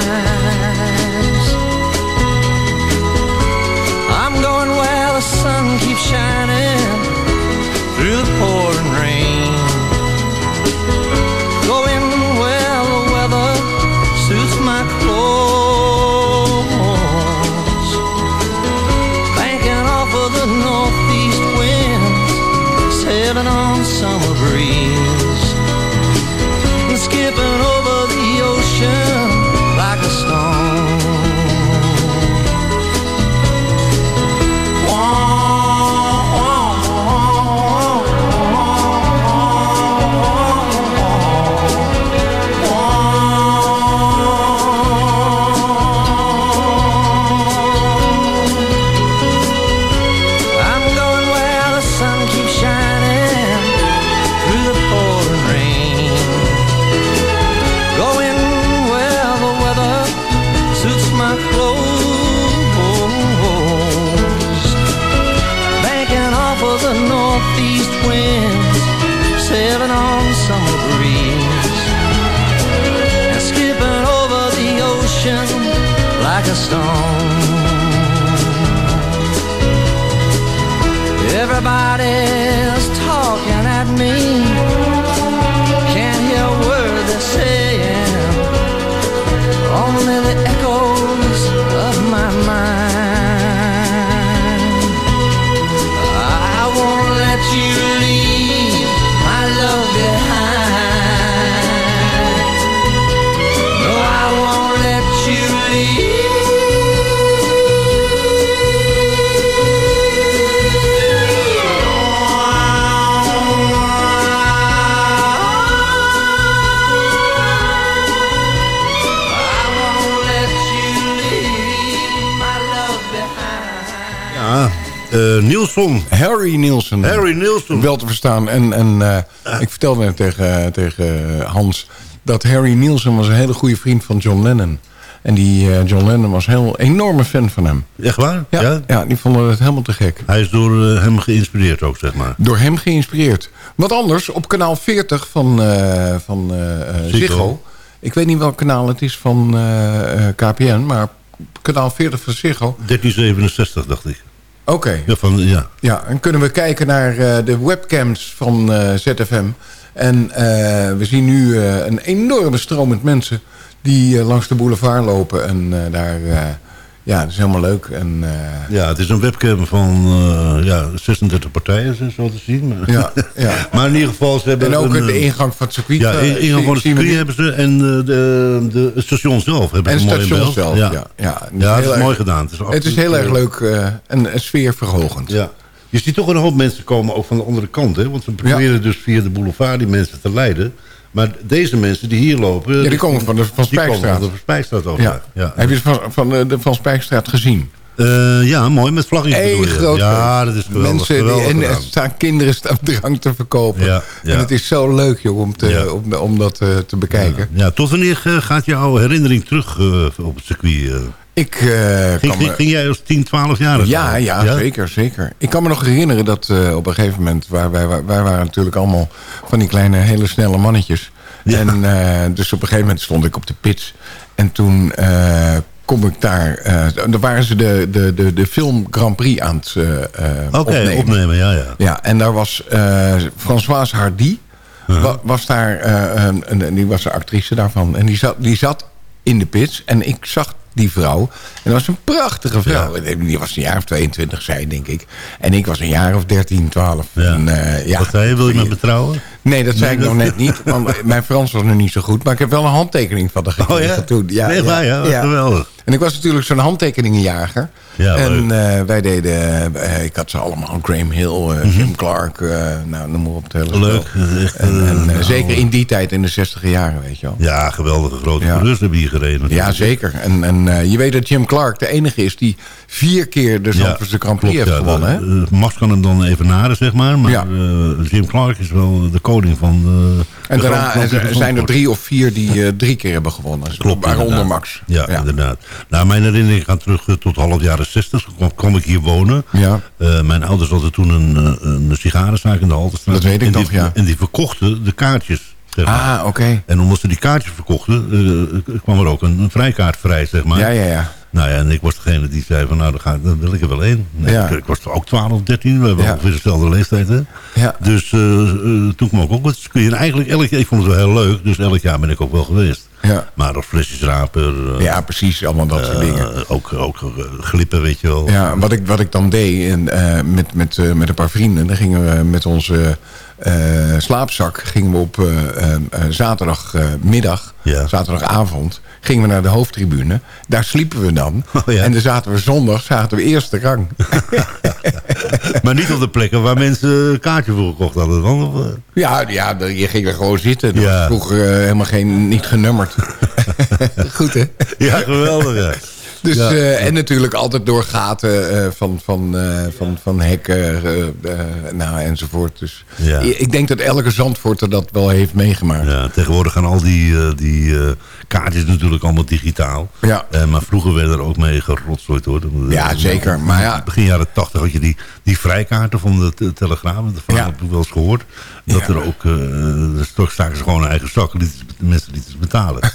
Nielsen. Harry Nielsen. Harry Nielsen. Wel te verstaan. En, en eh, ik vertelde net tegen, tegen Hans... dat Harry Nielsen was een hele goede vriend van John Lennon. En die eh, John Lennon was een heel enorme fan van hem. Echt waar? Ja, ja? die vonden het helemaal te gek. Hij is door eh, hem geïnspireerd ook, zeg maar. Door hem geïnspireerd. Wat anders, op kanaal 40 van, eh, van eh, eh, Ziggo. Ik weet niet welk kanaal het is van eh, eh, KPN, maar kanaal 40 van Ziggo. 1367, dacht ik. Oké. Ja, van, ja. Ja, en kunnen we kijken naar eh, de webcams van eh, ZFM. En eh, we zien nu een enorme stroom met mensen die langs de boulevard lopen. En daar, ja, dat is helemaal leuk. En, eh, ja, het is een webcam van eh, ja, 36 partijen, zo zo te zien. Maar, Ja, *laughs* ja. maar in ieder geval, ze hebben... En ook een, de eh, ingang van het circuit. Ja, in- ingang van het circuit hebben ze en de, de, het station zelf hebben En ze mooi in station beeld. zelf, ja. Ja, ja, het is het erg- mooi gedaan. Het is, Het is heel erg leuk en, en sfeerverhogend. Ja. Je ziet toch een hoop mensen komen, ook van de andere kant. Hè? Want ze proberen dus via de boulevard die mensen te leiden. Maar deze mensen die hier lopen... Ja, die komen van de Van die komen Spijkstraat. van de Spijkstraat over. Ja. Ja. Heb je het van, van de, de Van Spijkstraat gezien? Eh, ja, mooi, met vlaggetjes Eén je. groot Ja, dat is geweldig. Mensen die, en er *laughs* staan kinderen staan drank te verkopen. Ja, ja. En het is zo leuk, joh, om, te, Ja. om, om dat eh, te bekijken. Ja, tot wanneer eh, gaat jouw herinnering terug eh, op het circuit? Ik, eh, ging, ging, me- ging jij als 10, 12 jaar? Ja, ja, zeker, zeker. Ik kan me nog herinneren dat eh, op een gegeven moment... Waar wij, wij waren natuurlijk allemaal van die kleine, hele snelle mannetjes. En eh, dus op een gegeven moment stond ik op de pits. En toen kom ik daar... dan waren ze de, de, de, de film Grand Prix aan het Oké, opnemen. opnemen, ja, ja. Ja, en daar was Françoise Hardy... wa- was daar, een, een- die was de actrice daarvan. En die zat, die zat in de pits. En ik zag die vrouw. En dat was een prachtige vrouw. Die was een jaar of 22, zij denk ik. En ik was een jaar of 13, 12. En, eh, ja. Wat zei je? Wil je met me trouwen? Nee, dat zei Nee, ik nog net niet. Want *laughs* mijn Frans was nog niet zo goed. Maar ik heb wel een handtekening van de gekregen Oh ja? toen. Echt waar, ja? Geweldig. En ik was natuurlijk zo'n handtekeningenjager. Ja, en eh, wij deden... eh, ik had ze allemaal. Graham Hill, eh, Jim Clark. nou, noem maar op het hele. Mhm. Leuk. Echt, En, en, eh, zeker in die tijd, in de 60 jaren, weet je wel. Ja, geweldige grote Ja. hebben hier gereden. Ja, zeker. En, en je weet dat Jim Clark de enige is die vier keer de Zandvoortse Grand Prix heeft gewonnen. hè? Eh, Max kan hem dan even naren, zeg maar. Maar eh, Jim Clark is wel de koning van de... En de daarna Grand- Grand zijn er drie of vier die eh, drie keer hebben gewonnen. Klopt, Waaronder. Max. Ja, inderdaad. Nou, mijn herinnering gaat terug tot half jaren 60. Toen kwam, kwam ik hier wonen. Ja. Mijn ouders hadden toen een, een sigarenzaak in de Haltestraat. Dat weet ik nog, ja. En die verkochten de kaartjes. Zeg maar. Ah, oké. En omdat ze die kaartjes verkochten, kwam er ook een, een vrijkaart vrij, zeg maar. Ja, ja, ja. Nou ja, en ik was degene die zei van, nou, dan, ga, dan wil ik er wel in. Nee, Ja. ik, was ook 12, 13, we hebben Ja. ongeveer dezelfde leeftijd, hè. Ja. Dus eh, toen kwam ik ook wat. En eigenlijk elk jaar, ik vond het wel heel leuk, dus elk jaar ben ik ook wel geweest. Ja. Maar als flesjesraper... eh, Ja, precies. Allemaal dat soort dingen. Ook, ook glippen, weet je wel. Ja, wat ik, wat ik dan deed en, met, met, met een paar vrienden... dan gingen we met onze slaapzak gingen we op eh, eh, eh, zaterdagmiddag, zaterdagavond... gingen we naar de hoofdtribune. Daar sliepen we dan. *laughs* Oh, En dan zaten we zondag, zaten we eerste rang. *laughs* Maar niet op de plekken waar mensen een kaartje voor gekocht hadden. Dan, of, eh? Ja, ja, je ging er gewoon zitten. Dat Ja. was vroeger eh, helemaal geen, niet genummerd. *laughs* Goed, hè? Ja, geweldig. Dus, Ja. eh, en natuurlijk altijd door gaten eh, van, van, eh, van, van hekken nou, enzovoort. Dus Ja. ik denk dat elke Zandvoorter dat wel heeft meegemaakt. Ja, tegenwoordig gaan al die, die kaartjes natuurlijk allemaal digitaal. Ja. Maar vroeger werden er ook mee gerotzooid hoor. Ja, zeker. Maar ja. Begin jaren tachtig had je die, die vrijkaarten van de te- Telegraaf. Dat verhaal heb ik wel eens gehoord. Dat er ook, uh, toch staken ze gewoon een eigen zak. Mensen lieten ze betalen. *laughs*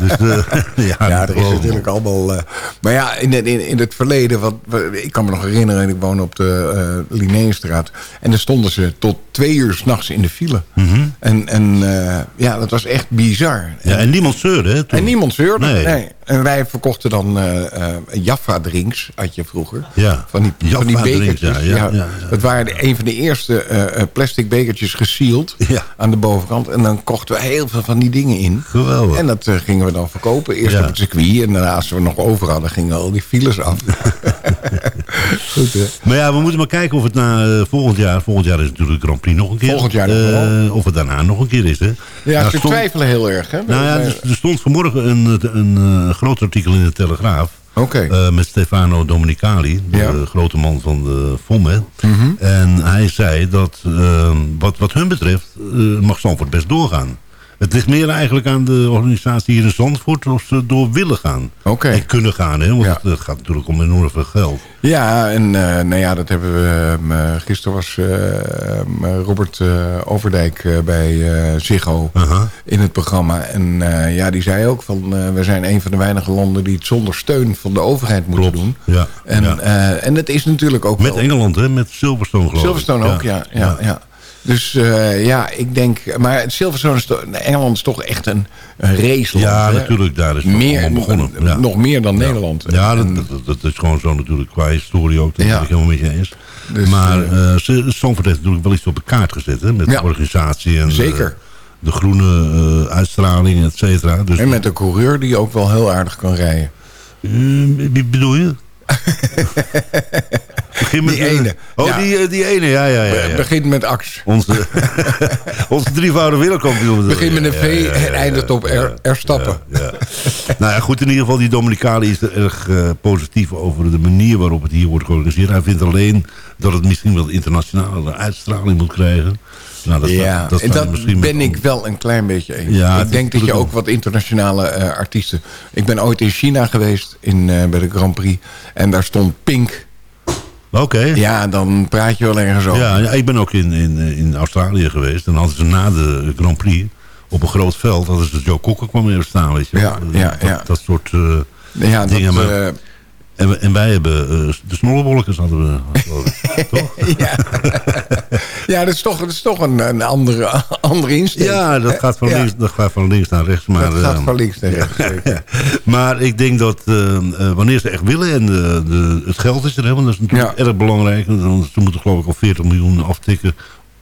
dus, eh, *laughs* ja, er is natuurlijk allemaal... eh, maar ja, in, het- in, in het verleden... Wat, ik kan me nog herinneren, ik woon op de uh, Linnéestraat. En daar stonden ze tot twee uur s'nachts in de file. Mhm. En, en eh, ja, dat was echt bizar. Ja, en niemand zeurde, hè? toen. En niemand zeurde. Nee. Nee. En wij verkochten dan eh eh, Jaffa-drinks, had je vroeger. Ja, Van die, van die bekertjes. ja, Ja. Dat waren een van de eerste eh, eh, plastic bekertjes gesield aan de bovenkant. En dan kochten we heel veel van die dingen in. Geweldig. En dat eh, gingen we dan verkopen. Eerst op het circuit. En daarna, als we nog over hadden, gingen al die files af. *laughs* Goed, hè? Maar ja, we moeten maar kijken of het na volgend jaar... Volgend jaar is natuurlijk de Grand Prix nog een keer. Volgend jaar. Of het daarna nog een keer is, hè? Ja, Nou, ze stond- twijfelen heel erg. Hè? Nou ja, er, er stond vanmorgen een, een, eh, groot artikel in de Telegraaf... Eh, met Stefano Domenicali, de Ja. grote man van de FOME. Mhm. En hij zei dat eh, wat, wat hun betreft eh, mag Zandvoort best doorgaan. Het ligt meer eigenlijk aan de organisatie hier in Zandvoort of ze door willen gaan. Oké. En kunnen gaan, hè? want Ja. het, het gaat natuurlijk om enorm veel geld. Ja, en eh, nou ja, dat hebben we... ehm, eh, gisteren was eh, ehm, Robert eh, Overdijk eh, bij eh Ziggo Aha. in het programma. En eh, ja, die zei ook van... eh, we zijn een van de weinige landen die het zonder steun van de overheid moeten doen. Ja. En, ja. eh, en het is natuurlijk ook Met wel... Engeland, hè? met Silverstone geloof ik. Silverstone ook, ja. ja, ja. Dus eh, ja, ik denk... Maar het Silverstone is toch, Engeland is toch echt een, een raceland. Ja, hè? natuurlijk, daar is het meer, begonnen. Ja. Nog meer dan Nederland. Ja, dat, dat, is gewoon zo natuurlijk qua historie ook. Dat Ja. ik helemaal met je eens. Dus, maar ze- Zandvoort heeft natuurlijk wel iets op de kaart gezet. Hè, met de organisatie en Zeker. de groene eh, uitstraling, et cetera. Dus, En met een coureur die ook wel heel aardig kan rijden. Eh, wie bedoel je? *laughs* Begin met Die ene. Oh, Ja. die, eh, die ene, ja, ja, ja. ja. Begint met Ax. Onze, *laughs* onze drievoudige wereldkampioen. Begint met een V en eindigt op er, Erstappen. Ja. nou ja, goed, in ieder geval, die Dominicali is er erg eh, positief over de manier waarop het hier wordt georganiseerd. Hij vindt alleen dat het misschien wel internationale uitstraling moet krijgen. Nou, dat, ja, dat, en dat ben ik wel een klein beetje eens. Ja, ik denk dat je ook wat internationale eh, artiesten... Ik ben ooit in China geweest in, bij de Grand Prix. En daar stond Pink. Oké. Ja, dan praat je wel ergens over. Ja, ja, ik ben ook in, in, in Australië geweest. En hadden ze na de Grand Prix op een groot veld... hadden ze Joe Cocker kwam even staan, weet je. Ja, ja, dat, ja. dat soort eh, Ja, dat, dingen. maar- en, wij hebben eh, de snollebolletjes hadden we, *laughs* toch? ja. ja, dat is toch, dat is toch een, een andere, *laughs* andere insteek. Ja, dat gaat, van Ja. links, dat gaat van links naar rechts. Maar, dat gaat eh, van links naar rechts. zeker. *laughs* maar ik denk dat eh, wanneer ze echt willen en de, de, het geld is er, hè, want dat is natuurlijk erg belangrijk. Want ze moeten geloof ik al 40 miljoen aftikken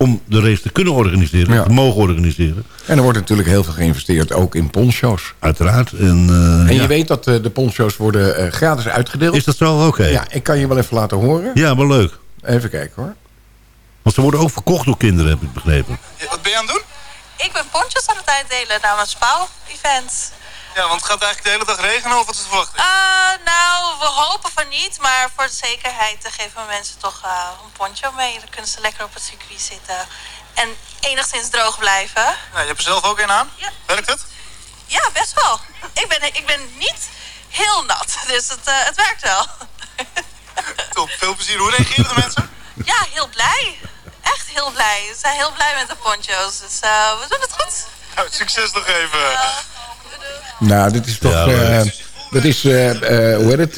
om de race te kunnen organiseren, Ja. te mogen organiseren. En er wordt natuurlijk heel veel geïnvesteerd, ook in poncho's. Uiteraard. En, eh, En ja. je weet dat eh, de poncho's worden eh, gratis uitgedeeld. Is dat zo? Oké. Ja, ik kan je wel even laten horen. Ja, wel leuk. Even kijken hoor. Want ze worden ook verkocht door kinderen, heb ik begrepen. Wat ben je aan het doen? Ik ben ponchos aan het uitdelen namens Spouw-event. Ja, want het gaat eigenlijk de hele dag regenen of wat is de verwachting? Ah, nou, we hopen van niet, maar voor de zekerheid eh, geven we mensen toch eh, een poncho mee. Dan kunnen ze lekker op het circuit zitten en enigszins droog blijven. Ja, je hebt er zelf ook een aan. Werkt het? Ja, best wel. Ik ben, ik ben niet heel nat, dus het, eh, het werkt wel. *laughs* Top, veel plezier. Hoe reageren de mensen? Ja, heel blij. Echt heel blij. Ze zijn heel blij met de poncho's, dus eh, we doen het goed. Nou, succes nog even. Nou, dit is toch... Ja, eh, dat is, eh, eh, hoe heet het?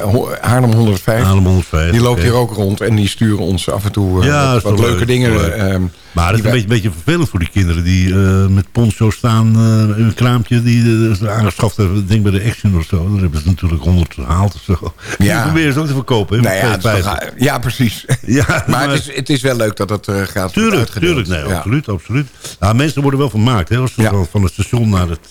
ho- Haarlem 105. Haarlem 105, Die loopt hier ook rond en die sturen ons af en toe Ja, wat, leuke leuk, dingen. Leuk. Maar het is die een beetje, beetje vervelend voor die kinderen die eh, met poncho staan eh, in een kraampje die ze aangeschaft hebben. Ik denk bij de Action of zo. Daar hebben ze natuurlijk 100 gehaald of zo. Die Ja. proberen ze ook te verkopen. Nou ja, met het is 2,50. toch- ja, precies. *laughs* Ja, *laughs* maar het is, het is wel leuk dat het gaat Tuurlijk, tuurlijk. Nee, Ja. absoluut, absoluut. Nou, mensen worden wel vermaakt. Hè, als ze van- van het station naar het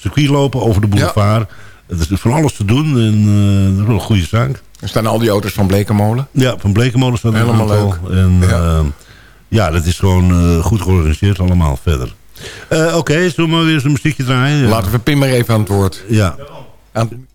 circuit lopen, over de boulevard. Er is van alles te doen en dat is wel een goede zaak. Er staan al die auto's van Blekenmolen. Ja, van Blekenmolen staat er een Helemaal aantal. En, ja. Ja, dat is gewoon eh, goed georganiseerd allemaal verder. Eh, Oké, zullen we maar weer eens een muziekje draaien? Laten we Pim maar even aan het woord. Ja. Aan-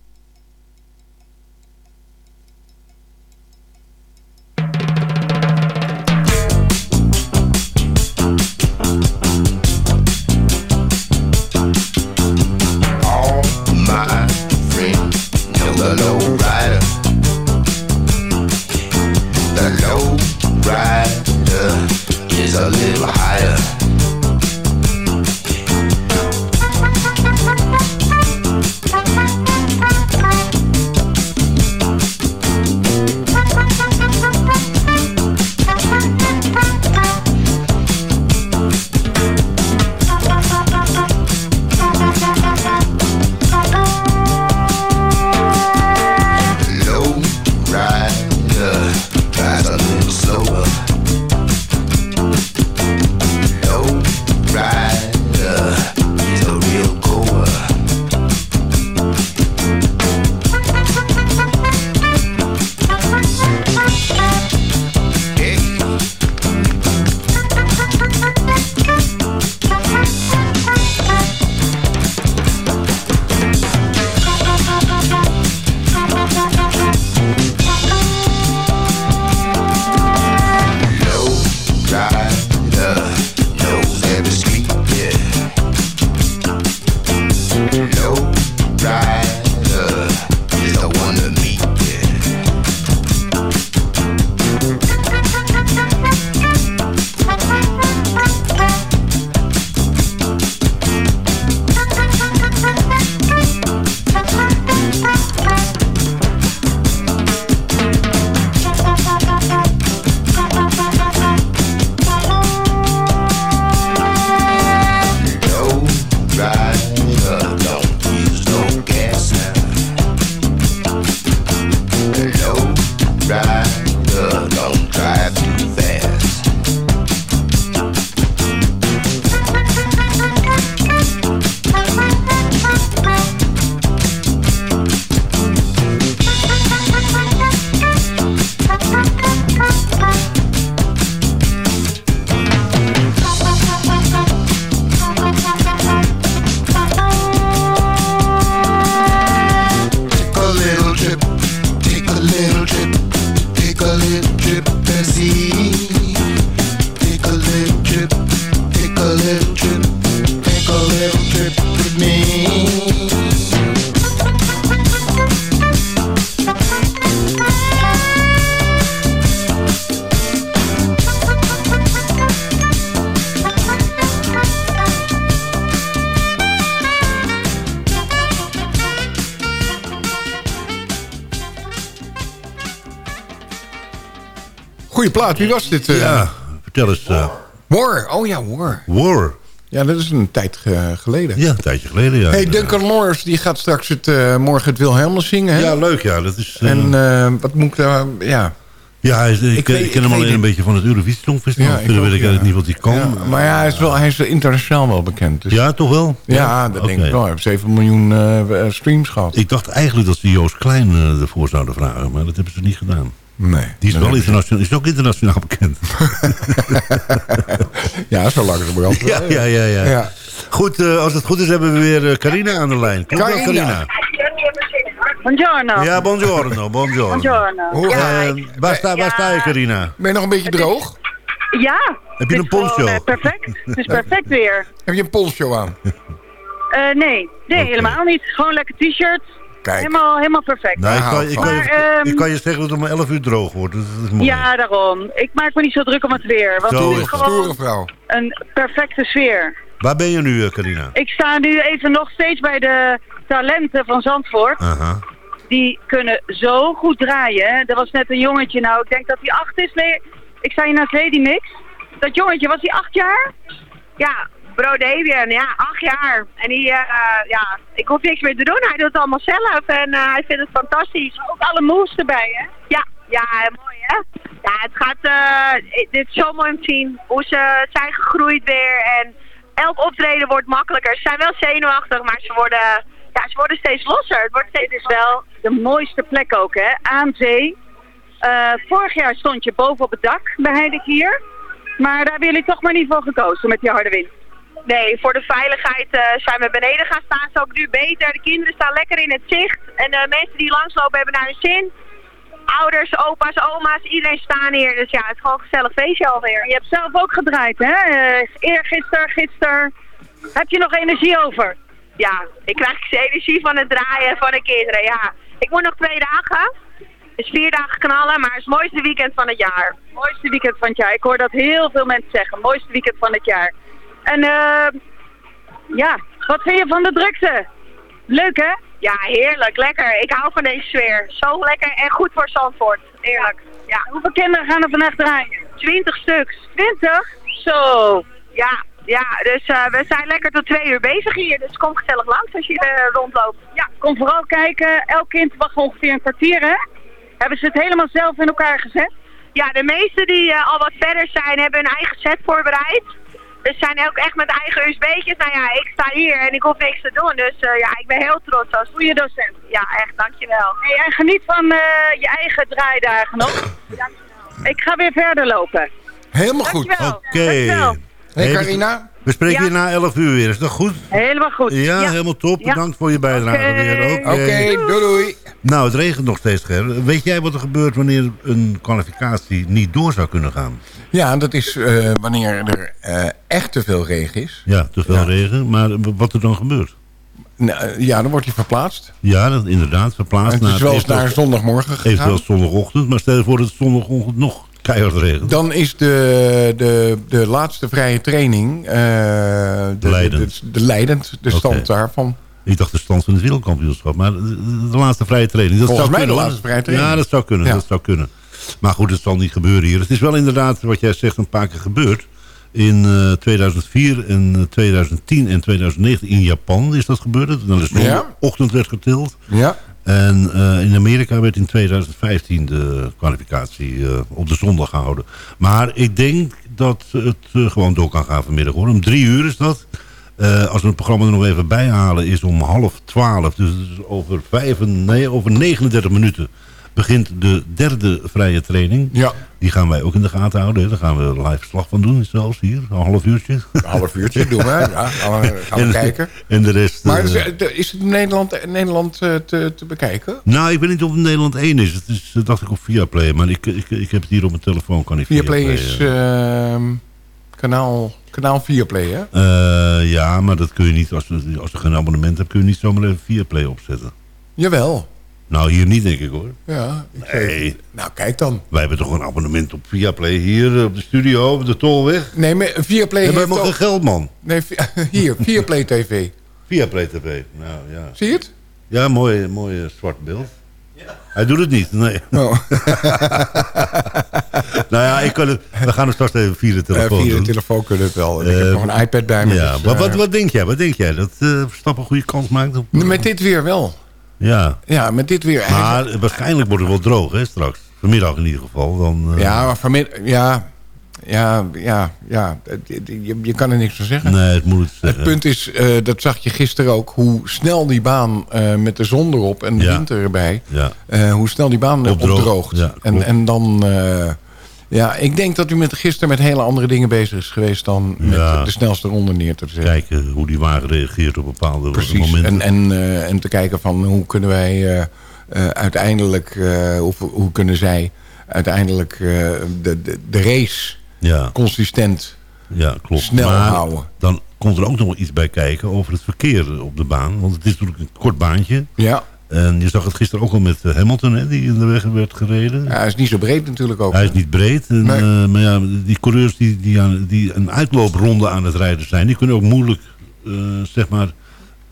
plaat, wie was dit? eh? Ja, vertel eens. eh, War, oh ja, War. War. Ja, dat is een tijd eh, geleden. Ja, een tijdje geleden, ja. hey, Duncan Lawrence die gaat straks het, morgen het Wilhelmus zingen, hè? Ja, leuk, ja. Dat is, En wat moet ik daar... Ja, ja, hij is, ik, ik ik, weet- ken hem alleen een beetje van het Eurovisie Songfestival. Ja, Ja, Verder weet ik ja. eigenlijk niet wat hij kan. ja, maar ja, hij is, wel, hij is internationaal wel bekend. Dus. Ja, toch wel? Ja, dat denk ik wel. Hij heeft 7 miljoen streams gehad. Ik dacht eigenlijk dat ze Joost Klein ervoor zouden vragen, maar dat hebben ze niet gedaan. Nee. Die is wel internationaal, is ook internationaal bekend. *laughs* Ja, zo langzamerhand. ja, ja, ja, ja. Ja. Goed, eh, als het goed is hebben we weer eh, Carina aan de lijn. Klopt dat, Carina. Carina? Buongiorno. Ja, buongiorno, buongiorno. Buongiorno. Hoe, Ja, Eh, waar, sta, waar sta je, Carina? Ben je nog een beetje droog? ja. Heb je een poncho? perfect. Het is perfect weer. Heb je een polshow aan? Eh, nee, nee helemaal niet. Gewoon lekker t-shirt. Kijk. Helemaal, helemaal perfect. Nou, ik, kan, ik, kan je, Maar, ehm, ik kan je zeggen dat het om 11 uur droog wordt. dus Dat is mooi. Ja, daarom. Ik maak me niet zo druk om het weer. Want Zo het is gewoon vrouw. een perfecte sfeer. Waar ben je nu, eh, Carina? Ik sta nu even nog steeds bij de talenten van Zandvoort. Die kunnen zo goed draaien. Er was net een jongetje, nou ik denk dat hij acht is. Nee, ik sta hier naast Lady Mix. Dat jongetje, was hij acht jaar? Ja, Bro Davian, ja, acht jaar. En die, eh, ja, ik hoef niks meer te doen. Hij doet het allemaal zelf en eh, hij vindt het fantastisch. Ook alle moves erbij, hè? Ja, ja, mooi hè? Ja, het gaat, eh, dit is zo mooi om te zien hoe ze zijn gegroeid weer. En elk optreden wordt makkelijker. Ze zijn wel zenuwachtig, maar ze worden, ja, ze worden steeds losser. Het wordt steeds Dit is wel de mooiste plek ook, hè? Aan zee. Eh, vorig jaar stond je boven op het dak bij Heidik hier. Maar daar hebben jullie toch maar niet voor gekozen met die harde wind. Nee, voor de veiligheid eh, zijn we beneden gaan staan. Is ook nu beter. De kinderen staan lekker in het zicht. En de mensen die langslopen hebben naar hun zin. Ouders, opa's, oma's, iedereen staan hier. Dus ja, het is gewoon een gezellig feestje alweer. Je hebt zelf ook gedraaid, hè? Uh, eergisteren, gisteren. Heb je nog energie over? Ja, ik krijg energie van het draaien van de kinderen, ja. Ik moet nog twee dagen. Dus vier dagen knallen, maar het is het mooiste weekend van het jaar. Mooiste weekend van het jaar. Ik hoor dat heel veel mensen zeggen. Mooiste weekend van het jaar. En eh, ja, wat vind je van de drukte? Leuk hè? Ja, heerlijk, lekker. Ik hou van deze sfeer. Zo lekker en goed voor Zandvoort. Heerlijk. Ja. Hoeveel kinderen gaan er vandaag draaien? Twintig stuks. 20? Zo. Ja, ja, dus eh, we zijn lekker tot twee uur bezig hier. Dus kom gezellig langs als je er rondloopt. Ja, kom vooral kijken. Elk kind wacht ongeveer een kwartier hè? Hebben ze het helemaal zelf in elkaar gezet? Ja, de meesten die eh, al wat verder zijn, hebben hun eigen set voorbereid. Dus zijn ook echt met eigen USB'tjes. Nou ja, ik sta hier en ik hoef niks te doen. Dus eh, ja, ik ben heel trots als Goeie docent. Ja, echt, dankjewel. Hey, en geniet van eh, je eigen draaidagen nog. *laughs* Ik ga weer verder lopen. Helemaal goed. Dankjewel. Oké. Dankjewel. Hey Hey, Carina. We spreken Ja. je na 11 uur weer. Is dat goed? Helemaal goed. Ja, helemaal top. Ja. Bedankt voor je bijdrage Oké. weer. Oké. Oké, doei doei. Nou, het regent nog steeds, Ger. Weet jij wat er gebeurt wanneer een kwalificatie niet door zou kunnen gaan? Ja, dat is eh, wanneer er eh, echt te veel regen is. Ja, te veel regen. Maar wat er dan gebeurt? Nou, eh, ja, dan wordt hij verplaatst. Ja, dat inderdaad. Verplaatst Het is naar wel eens naar zondagmorgen gegaan. Eventueel zondagochtend. Maar stel je voor dat het zondagochtend nog keihard. Dan is de, de, de laatste vrije training... eh, de, Leidend. De, de, leidend, de stand daarvan. Ik dacht de stand van het wereldkampioenschap. Maar de, de- de laatste vrije training. Dat Volgens zou mij de kunnen, laatste hoor. vrije training. Ja, dat zou kunnen. Ja. Dat zou kunnen. Maar goed, het zal niet gebeuren hier. Het is wel inderdaad, wat jij zegt, een paar keer gebeurd. In eh, 2004 en eh, 2010 en 2019 in Japan is dat gebeurd. Dan de zondagochtend werd getild. Ja. En eh, in Amerika werd in 2015 de kwalificatie eh, op de zondag gehouden. Maar ik denk dat het eh, gewoon door kan gaan vanmiddag hoor. Om drie uur is dat. Als we het programma er nog even bij halen is om half twaalf. Dus over, vijf, nee, over 39 minuten begint de derde vrije training. Ja. Die gaan wij ook in de gaten houden. Daar gaan we live verslag van doen zelfs hier. Een half uurtje. Een half uurtje doen we. Ja, gaan we, gaan we *laughs* En- kijken. En de rest... Maar eh, is, het- is het in Nederland, in Nederland eh, te, te bekijken? Nou, ik weet niet of het Nederland 1 is. Het is, dat dacht ik op Viaplay. Maar ik, ik, ik heb het hier op mijn telefoon. Kan ik Viaplay Viaplay, is eh. ehm, kanaal, kanaal Viaplay, hè? Eh, ja, maar dat kun je niet. Als, als je geen abonnement hebt, kun je niet zomaar even Viaplay opzetten. Jawel. Nou, hier niet, denk ik hoor. Ja. ik Nee. Nou, kijk dan. Wij hebben toch een abonnement op Viaplay hier eh, op de studio, op de Tolweg. Nee, maar Viaplay We hebben geen ook... geld, man. Nee, *laughs* hier, Viaplay TV. Viaplay TV. Nou, ja. Zie je het? Ja, mooi, mooi eh, zwart beeld. Hij doet het niet, nee. Oh. *laughs* nou ja, ik kan het, we gaan het straks even via de telefoon Eh, via de telefoon kunnen we het wel. Ik Eh, heb nog een iPad bij me. Ja, dus, maar eh, wat, wat denk jij? Wat denk jij? Dat eh Verstappen een goede kans maakt? Op, Met dit weer wel. Ja. Ja, met dit weer. Maar waarschijnlijk wordt het wel droog, hè, straks. Vanmiddag in ieder geval. Dan, eh, Ja, maar vanmiddag... Ja, ja, ja, ja. Het- het- Je, je kan er niks van zeggen. Nee, het moet het Het zeggen. punt is, eh, dat zag je gisteren ook... hoe snel die baan eh, met de zon erop en de Ja. wind erbij... Ja. hoe snel die baan Opdroogt. Ja, en, en dan... ja, ik denk dat u met, gisteren met hele andere dingen bezig is geweest... dan met Ja. de snelste ronde neer te zetten. Kijken hoe die wagen reageert op bepaalde Precies. momenten. En, en, eh, en te kijken van hoe kunnen wij eh, eh, uiteindelijk... of hoe kunnen zij uiteindelijk de, de, de race ja. consistent Ja, klopt. snel maar houden. dan komt er ook nog wel iets bij kijken over het verkeer op de baan. Want het is natuurlijk een kort baantje. Ja. En je zag het gisteren ook al met eh, Hamilton, hè, die in de weg werd gereden. Ja, hij is niet zo breed natuurlijk ook. Hij is niet breed. En, eh, maar ja, die coureurs die, die, aan, die een uitloopronde aan het rijden zijn... die kunnen ook moeilijk, eh, zeg maar,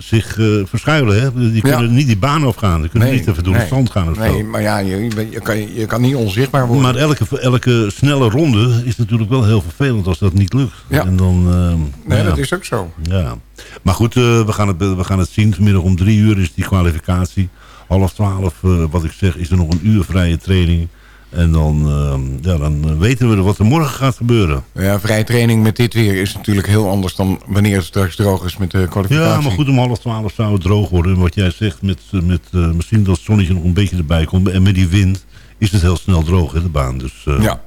zich eh, verschuilen. Hè? Die kunnen niet die baan afgaan. Die kunnen niet even door nee. het zand gaan of Nee, zo. maar ja, je, kan, je kan niet onzichtbaar worden. Maar elke, elke snelle ronde is natuurlijk wel heel vervelend als dat niet lukt. Ja. En dan, eh, nee, ja. dat is ook zo. Ja. Maar goed, eh, we, gaan het, we gaan het zien. Vanmiddag om drie uur is die kwalificatie. Half twaalf, eh, wat ik zeg, is er nog een uur vrije training. En dan, eh, ja, dan weten we wat er morgen gaat gebeuren. Ja, vrije training met dit weer is natuurlijk heel anders dan wanneer het straks droog is met de kwalificatie. Ja, maar goed, om half twaalf zou het droog worden. En wat jij zegt, met, eh, met eh, misschien dat het zonnetje nog een beetje erbij komt. En met die wind is het heel snel droog, hè, de baan. Dus, eh, Ja.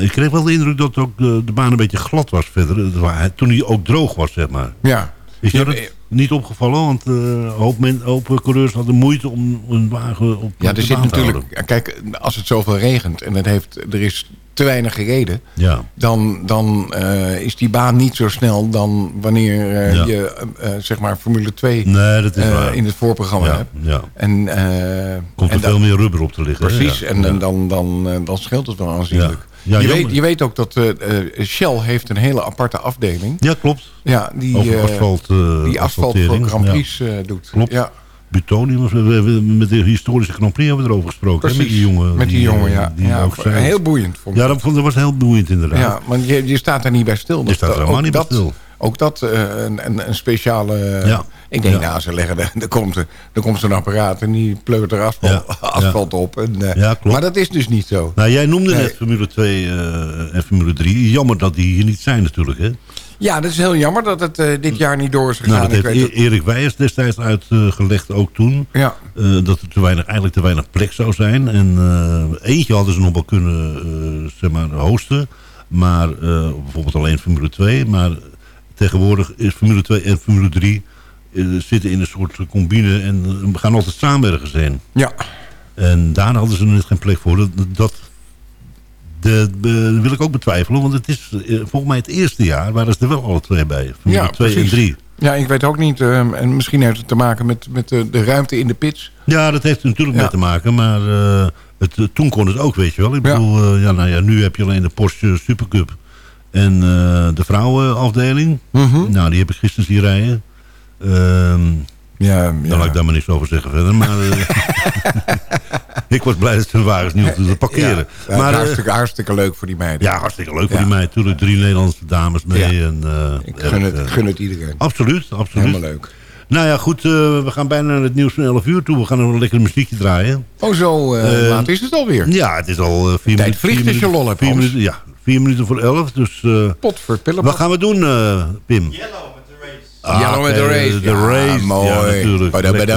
ik kreeg wel de indruk dat ook de, baan een beetje glad was verder. Toen hij ook droog was, zeg maar. Ja. Is dat niet opgevallen? Want eh, een hoop, men, hoop coureurs hadden moeite om een wagen op Ja, de er zit houden. natuurlijk... Kijk, als het zoveel regent en het heeft, er is te weinig gereden... Ja. dan, dan eh, is die baan niet zo snel dan wanneer eh, Ja. je eh, eh, zeg maar Formule 2 Nee, dat is eh, in het voorprogramma Ja, hebt. ja. En, eh, Komt er en veel dan- meer rubber op te liggen. Precies, en, dan, dan, eh, dan scheelt het wel aanzienlijk. Ja, je, weet, je weet ook dat eh, eh, Shell heeft een hele aparte afdeling. Ja, klopt. Ja, die, Over eh, asfalt, die asfalt voor Grand. Prix doet. Klopt. Ja, Butonium, we hebben met de historische Grand Prix hebben we erover gesproken. hè, precies. Met die jongen. Met die, jongen, ja. Die heel boeiend. Vond ik. Ja, dat, vond, dat was heel boeiend inderdaad. Ja, want je, je staat daar niet bij stil. Je staat er helemaal niet bij stil. Ook dat een, een, een speciale... Ja. Ik denk, nou, ze leggen... Er, er komt, er, er komt zo'n apparaat en die pleurt er asfalt, *laughs* op. En, eh, klopt. Maar dat is dus niet zo. Nou, jij noemde Nee. net Formule 2 eh, en Formule 3. Jammer dat die hier niet zijn natuurlijk, hè? Ja, dat is heel jammer dat het eh, dit jaar niet door is gegaan. Nou, dat Ik heeft weet E- Erik Wijers destijds uitgelegd ook toen. Ja. Dat er te weinig, eigenlijk te weinig plek zou zijn. En eh, eentje hadden ze nog wel kunnen zeg maar, hosten. Maar bijvoorbeeld alleen Formule 2. Maar tegenwoordig is Formule 2 en Formule 3 eh, zitten in een soort combine. En eh, we gaan altijd samenwerken zijn. Ja. En daar hadden ze net geen plek voor. Dat, wil ik ook betwijfelen. Want het is eh, volgens mij het eerste jaar waren ze er wel alle twee bij. Ja, 2 en. 3. Ja, ik weet ook niet. eh, en misschien heeft het te maken met, met de, de ruimte in de pits. Ja, dat heeft er natuurlijk Ja. mee te maken. Maar eh, het, eh, toen kon het ook, weet je wel. Ik bedoel, eh, ja, nou ja, nu heb je alleen de Porsche Supercup. En eh, de vrouwenafdeling. Mhm. Nou, die heb ik gisteren zien rijden. Ehm Ja, Daar laat ik daar maar niks over zeggen verder. Maar eh, *laughs* ik was blij dat ze wagens niet hoefden te parkeren. Ja, ja, maar, eh, hartstikke, hartstikke leuk voor die meiden. ja, hartstikke leuk voor Ja. die meid. Natuurlijk drie Nederlandse dames mee. Ja. En, eh, Ik gun het, gun het iedereen. Absoluut, absoluut. Helemaal leuk. Nou ja, goed. eh, we gaan bijna naar het nieuws van 11 uur toe. We gaan nog een lekker muziekje draaien. Oh, zo eh, Eh, laat is het alweer. Ja, het is al vier minuten. vliegt vier als je minuten- lol hebt, vier Hans. minuten, Ja, vier minuten voor elf. Dus eh, Pot voor pillen. wat gaan we doen, eh, Pim? Yellow met de race. De race, mooi. Natuurlijk. Lekker.